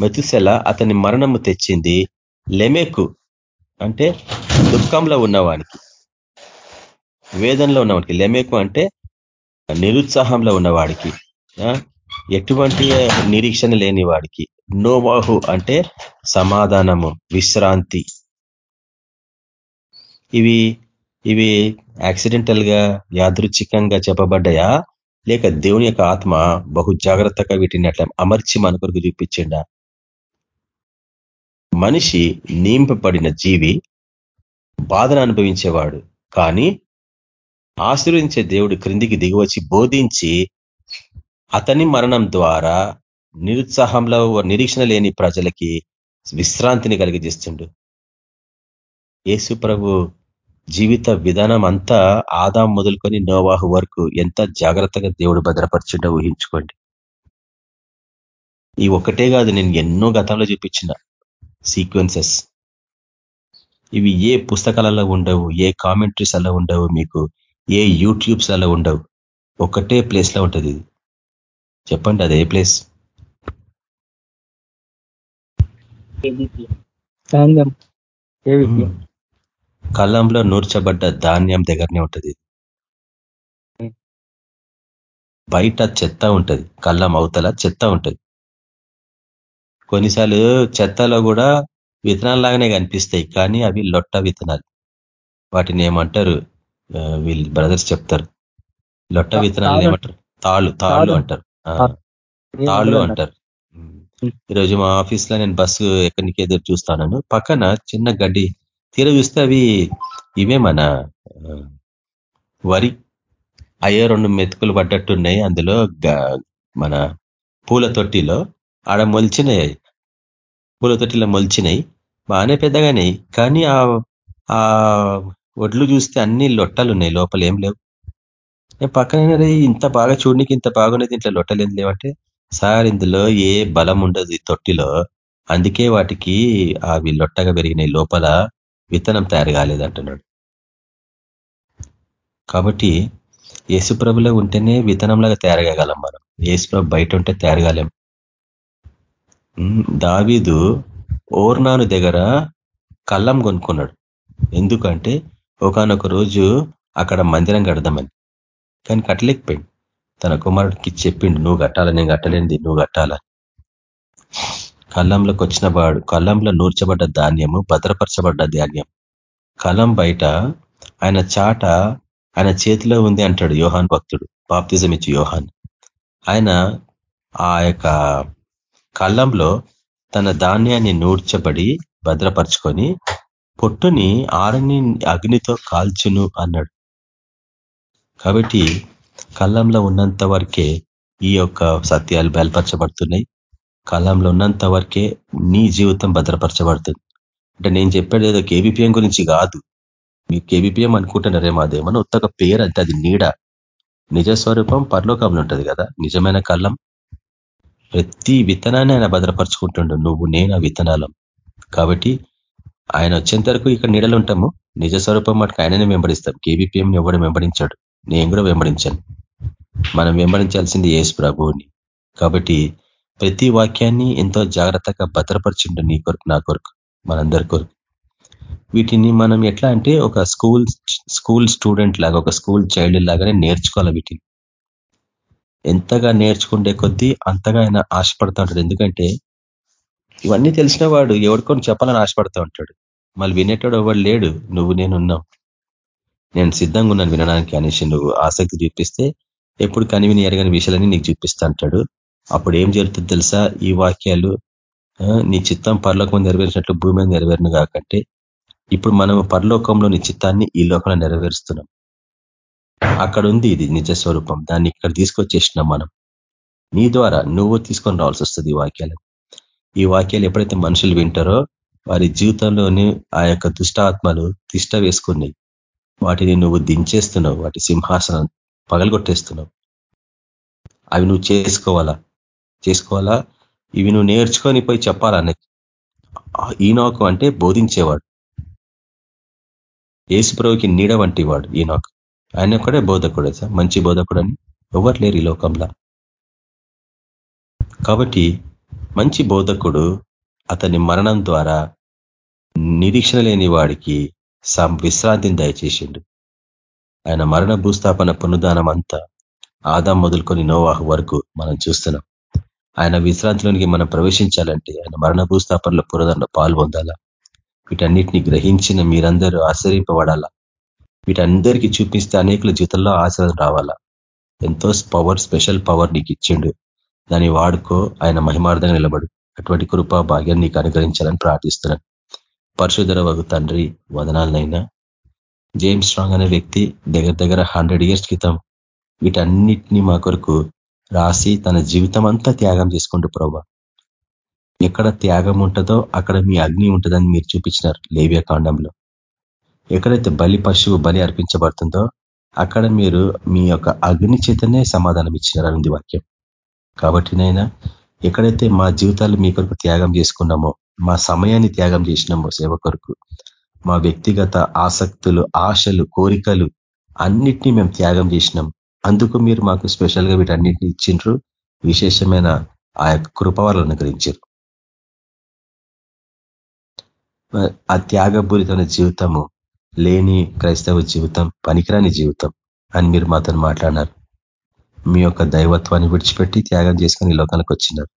Methuselah అతని మరణము తెచ్చింది లెమెకు అంటే దుఃఖంలో ఉన్నవానికి. వేదనలో ఉన్నవాడికి. లెమేకు అంటే నిరుత్సాహంలో ఉన్నవాడికి. ఎటువంటి నిరీక్షణ లేని వాడికి. నోవాహు అంటే సమాధానము విశ్రాంతి. ఇవి ఇవి యాక్సిడెంటల్గా యాదృచ్ఛికంగా చెప్పబడ్డాయా? లేక దేవుని యొక్క ఆత్మ బహు జాగ్రత్తగా వీటిని అట్లా అమర్చి మన కొరకు చూపించిండ? మనిషి నింపబడిన జీవి బాధను అనుభవించేవాడు. కానీ ఆశీర్వదించే దేవుడు క్రిందికి దిగివచ్చి బోధించి అతని మరణం ద్వారా నిరుత్సాహంలో నిరీక్షణ లేని ప్రజలకి విశ్రాంతిని కలిగజేస్తుండు. యేసు ప్రభు జీవిత విధానం అంతా ఆదాం మొదలుకొని నోవాహు వరకు ఎంత జాగ్రత్తగా దేవుడు భద్రపరిచిండో ఊహించుకోండి. ఈ ఒక్కటే కాదు నేను ఎన్నో గతంలో చూపించిన సీక్వెన్సెస్. ఇవి ఏ పుస్తకాలలో ఉండవు ఏ కామెంట్రీస్ అలా ఉండవు మీకు. ఏ యూట్యూబ్స్ అలా ఉండవు. ఒకటే ప్లేస్లో ఉంటుంది ఇది. చెప్పండి అదే ప్లేస్ కళ్ళంలో నూర్చబడ్డ ధాన్యం దగ్గరనే ఉంటుంది. బయట చెత్త ఉంటుంది. కళ్ళం అవతల చెత్త ఉంటుంది. కొన్నిసార్లు చెత్తలో కూడా విత్తనాలు లాగానే కనిపిస్తాయి కానీ అవి లొట్ట విత్తనాలు. వాటిని ఏమంటారు? వీళ్ళు బ్రదర్స్ చెప్తారు. లొట్ట విత్తనాలు ఏమంటారు? తాళ్ళు తాళ్ళు అంటారు. తాళ్ళు. అంటారు. ఈరోజు మా ఆఫీస్లో నేను బస్సు ఎక్కడికి ఎదురు చూస్తాను పక్కన చిన్న గడ్డి తీర చూస్తే అవి ఇవే మన వరి. అయ్యో రెండు మెతుకులు పడ్డట్టున్నాయి. అందులో మన పూల తొట్టిలో ఆడ మొలిచినాయి. పూల తొట్టిలో మొలిచినాయి. బాగానే పెద్దగానే కానీ ఆ ఒడ్లు చూస్తే అన్ని లొట్టలు ఉన్నాయి లోపల ఏం లేవు. పక్కన ఇంత బాగా చూడనికి ఇంత బాగున్నది ఇంట్లో లొట్టలు ఏం లేవంటే? సార్ ఇందులో ఏ బలం ఉండదు ఈ తొట్టిలో. అందుకే వాటికి అవి లొట్టగా పెరిగినాయి లోపల విత్తనం తయారు కాలేదంటున్నాడు కాబట్టి యేసుప్రభులో ఉంటేనే విత్తనంలాగా తయారు కాగలం మనం యేసుప్రభు బయట ఉంటే తయారు కాలేం దావీదు ఓర్నాను దగ్గర కళ్ళం కొనుక్కున్నాడు. ఎందుకంటే ఒకనొక రోజు అక్కడ మందిరం కడదామని. కానీ కట్టలేకపోయింది. తన కుమారుడికి చెప్పిండు నువ్వు కట్టాల నేను కట్టలేనిది నువ్వు కట్టాలని కళ్ళంలోకి వచ్చిన వాడు కళ్ళంలో నూర్చబడ్డ ధాన్యము భద్రపరచబడ్డ ధాన్యం. కలం బయట ఆయన చాట ఆయన చేతిలో ఉంది అంటాడు యోహాన్ భక్తుడు బాప్తిజం ఇచ్చి యోహాన్. ఆయన ఆ యొక్క కళ్ళంలో తన ధాన్యాన్ని నూర్చబడి భద్రపరుచుకొని పొట్టుని ఆరని అగ్నితో కాల్చును అన్నాడు. కాబట్టి కళ్ళంలో ఉన్నంత వరకే ఈ యొక్క సత్యాలు బయలుపరచబడుతున్నాయి. కళ్ళంలో ఉన్నంత వరకే నీ జీవితం భద్రపరచబడుతుంది. అంటే నేను చెప్పేది ఏదో కేబిపిఎం గురించి కాదు. మీరు కేబిపిఎం అనుకుంటున్నారేమో అదేమన్నా ఉత్తక పేరు అంటే అది నీడ. నిజ స్వరూపం పరలోకంలో ఉంటుంది కదా నిజమైన కళ్ళం. ప్రతి విత్తనాన్ని ఆయన భద్రపరుచుకుంటుండు. నువ్వు నేను విత్తనాలం. కాబట్టి ఆయన వచ్చేంత వరకు ఇక్కడ నీడలు ఉంటాము. నిజ స్వరూపం మటుకు ఆయననే వెంబడిస్తాం. కేబీపీఎం ఎవడు వెంబడించాడు? నేను కూడా వెంబడించాను. మనం వెంబడించాల్సింది ఏసు ప్రభువుని. కాబట్టి ప్రతి వాక్యాన్ని ఎంతో జాగ్రత్తగా భద్రపరిచిండు నీ కొరకు నా కొరకు మనందరి కొరకు. వీటిని మనం ఎట్లా అంటే ఒక స్కూల్ స్కూల్ స్టూడెంట్ లాగా ఒక స్కూల్ చైల్డ్ లాగానే నేర్చుకోవాలి వీటిని. ఎంతగా నేర్చుకుంటే కొద్దీ అంతగా ఆయన ఆశపడతా ఉంటాడు ఎందుకంటే ఇవన్నీ తెలిసిన వాడు ఎవరికొని చెప్పాలని ఆశపడతా ఉంటాడు. మళ్ళీ వినేటోడు ఎవడు లేడు నువ్వు నేనున్నావు. నేను సిద్ధంగా ఉన్నాను వినడానికి అనేసి నువ్వు ఆసక్తి చూపిస్తే ఎప్పుడు కనివిని ఎరగని విషయాలని నీకు చూపిస్తా అంటాడు. అప్పుడు ఏం జరుగుతుంది తెలుసా? ఈ వాక్యాలు నీ చిత్తం పరలోకం నెరవేర్చినట్లు భూమి మీద నెరవేరును కాకంటే ఇప్పుడు మనం పరలోకంలో నీ చిత్తాన్ని ఈ లోకంలో నెరవేరుస్తున్నాం. అక్కడ ఉంది ఇది నిజ స్వరూపం. దాన్ని ఇక్కడ తీసుకొచ్చేసినాం మనం. నీ ద్వారా నువ్వు తీసుకొని రావాల్సి వస్తుంది ఈ వాక్యాలు ఈ వాక్యాలు ఎప్పుడైతే మనుషులు వింటారో వారి జీవితంలోని ఆ యొక్క దుష్టాత్మలు తిష్ట వేసుకున్నాయి వాటిని నువ్వు దించేస్తున్నావు వాటి సింహాసనం పగలగొట్టేస్తున్నావు. అవి నువ్వు చేసుకోవాలా? చేసుకోవాలా? ఇవి నువ్వు నేర్చుకొని పోయి చెప్పాలా ఈనాకు అంటే బోధించేవాడు. ఏసుప్రభుకి నీడ వంటి వాడు ఈనాకు. ఆయన ఒక్కడే బోధకుడు మంచి బోధకుడు అని ఎవరు లేరు ఈ లోకంలో. కాబట్టి మంచి బోధకుడు అతని మరణం ద్వారా నిరీక్షణ లేని వాడికి విశ్రాంతిని దయచేసిండు. ఆయన మరణ భూస్థాపన పునరుదానం అంతా ఆదాం మొదలుకొని నోవాహు వరకు మనం చూస్తున్నాం. ఆయన విశ్రాంతిలోనికి మనం ప్రవేశించాలంటే ఆయన మరణ భూస్థాపనలో పునరుదానంలో పాల్పొందాలా? వీటన్నిటిని గ్రహించిన మీరందరూ ఆశ్చర్యింపబడాలా వీటందరికీ చూపిస్తే అనేకుల జీవితంలో ఆశ్రదం రావాలా? ఎంతో పవర్ స్పెషల్ పవర్ నీకు ఇచ్చిండు. దాన్ని వాడుకో ఆయన మహిమార్థంగా నిలబడు. అటువంటి కృపా భాగ్యాన్ని నీకు అనుగ్రహించాలని ప్రార్థిస్తున్నాను. పరశుధర వగు తండ్రి వదనాలనైనా జేమ్స్ స్ట్రాంగ్ అనే వ్యక్తి దగ్గర దగ్గర హండ్రెడ్ ఇయర్స్ క్రితం వీటన్నిటినీ మా కొరకు రాసి తన జీవితం అంతా త్యాగం చేసుకుంటూ ప్రభా ఎక్కడ త్యాగం ఉంటుందో అక్కడ మీ అగ్ని ఉంటుందని మీరు చూపించినారు లేవియా కాండంలో. ఎక్కడైతే బలి పశువు బలి అర్పించబడుతుందో అక్కడ మీరు మీ యొక్క అగ్ని చేతనే సమాధానం ఇచ్చినారని వాక్యం. కాబట్టినైనా ఎక్కడైతే మా జీవితాలు మీ కొరకు త్యాగం చేసుకున్నామో మా సమయాన్ని త్యాగం చేసినామో సేవ కొరకు మా వ్యక్తిగత ఆసక్తులు ఆశలు కోరికలు అన్నిటినీ మేము త్యాగం చేసినాం. అందుకు మీరు మాకు స్పెషల్గా వీటన్నిటిని ఇచ్చిండ్రు. విశేషమైన ఆ యొక్క కృపవాలను అనుగ్రహించారు ఆ త్యాగపూరితమైన జీవితము లేని క్రైస్తవ జీవితం పనికిరాని జీవితం అని మీరు మాతో మాట్లాడినారు. మీ యొక్క దైవత్వాన్ని విడిచిపెట్టి త్యాగం చేసుకుని లోకానికి వచ్చినారు.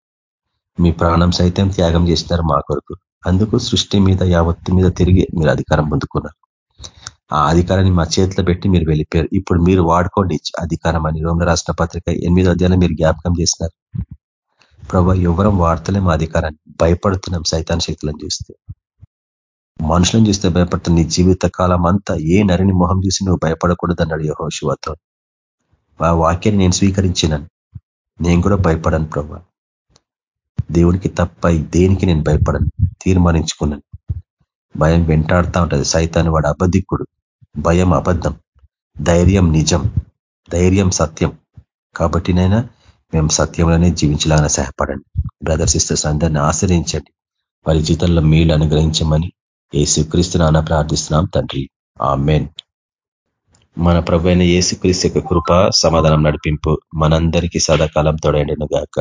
మీ ప్రాణం సైతం త్యాగం చేసినారు మా కొరకు. అందుకు సృష్టి మీద యావత్తు మీద తిరిగి మీరు అధికారం పొందుకున్నారు. ఆ అధికారాన్ని మా చేతిలో పెట్టి మీరు వెళ్ళిపోయారు. ఇప్పుడు మీరు వాడుకోండి అధికారం అని రోమ రాష్ట్ర పత్రిక ఎనిమిదో అధ్యాయంలో మీరు జ్ఞాపకం చేసినారు. ప్రభా ఎవరం వాడతలేము అధికారాన్ని భయపడుతున్నాం సైతాన్ శక్తులను చూస్తే. మనుషులను చూస్తే భయపడుతున్న. నీ జీవిత కాలం అంతా ఏ నరిని మొహం చూసి నువ్వు భయపడకూడదు అన్నాడు యహోశివతో ఆ వాక్యాన్ని నేను స్వీకరించినాను. నేను కూడా భయపడను ప్రభా. దేవునికి తప్ప దేనికి నేను భయపడను. తీర్మానించుకున్నాను. భయం వెంటాడుతూ ఉంటుంది. సైతాన్ని వాడు అబద్ధికుడు. భయం అబద్ధం. ధైర్యం నిజం. ధైర్యం సత్యం. కాబట్టి నైనా మేము సత్యంలోనే జీవించాలని సహాయపడండి. బ్రదర్ సిస్టర్స్ అందరినీ ఆశ్రయించండి. వారి జీవితంలో మీలు అనుగ్రహించమని ఏ నాన్న ప్రార్థిస్తున్నాం తండ్రి. ఆ మెయిన్ మన ప్రభు అయిన ఏసుక్రీస్తు యొక్క కృప సమాధానం నడిపింపు మనందరికీ సదాకాలం తోడైండును గాక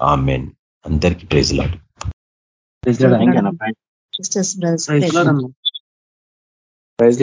ఆ మెయిన్ అందరికీ ప్రైజ్ లాడు. Praise praise.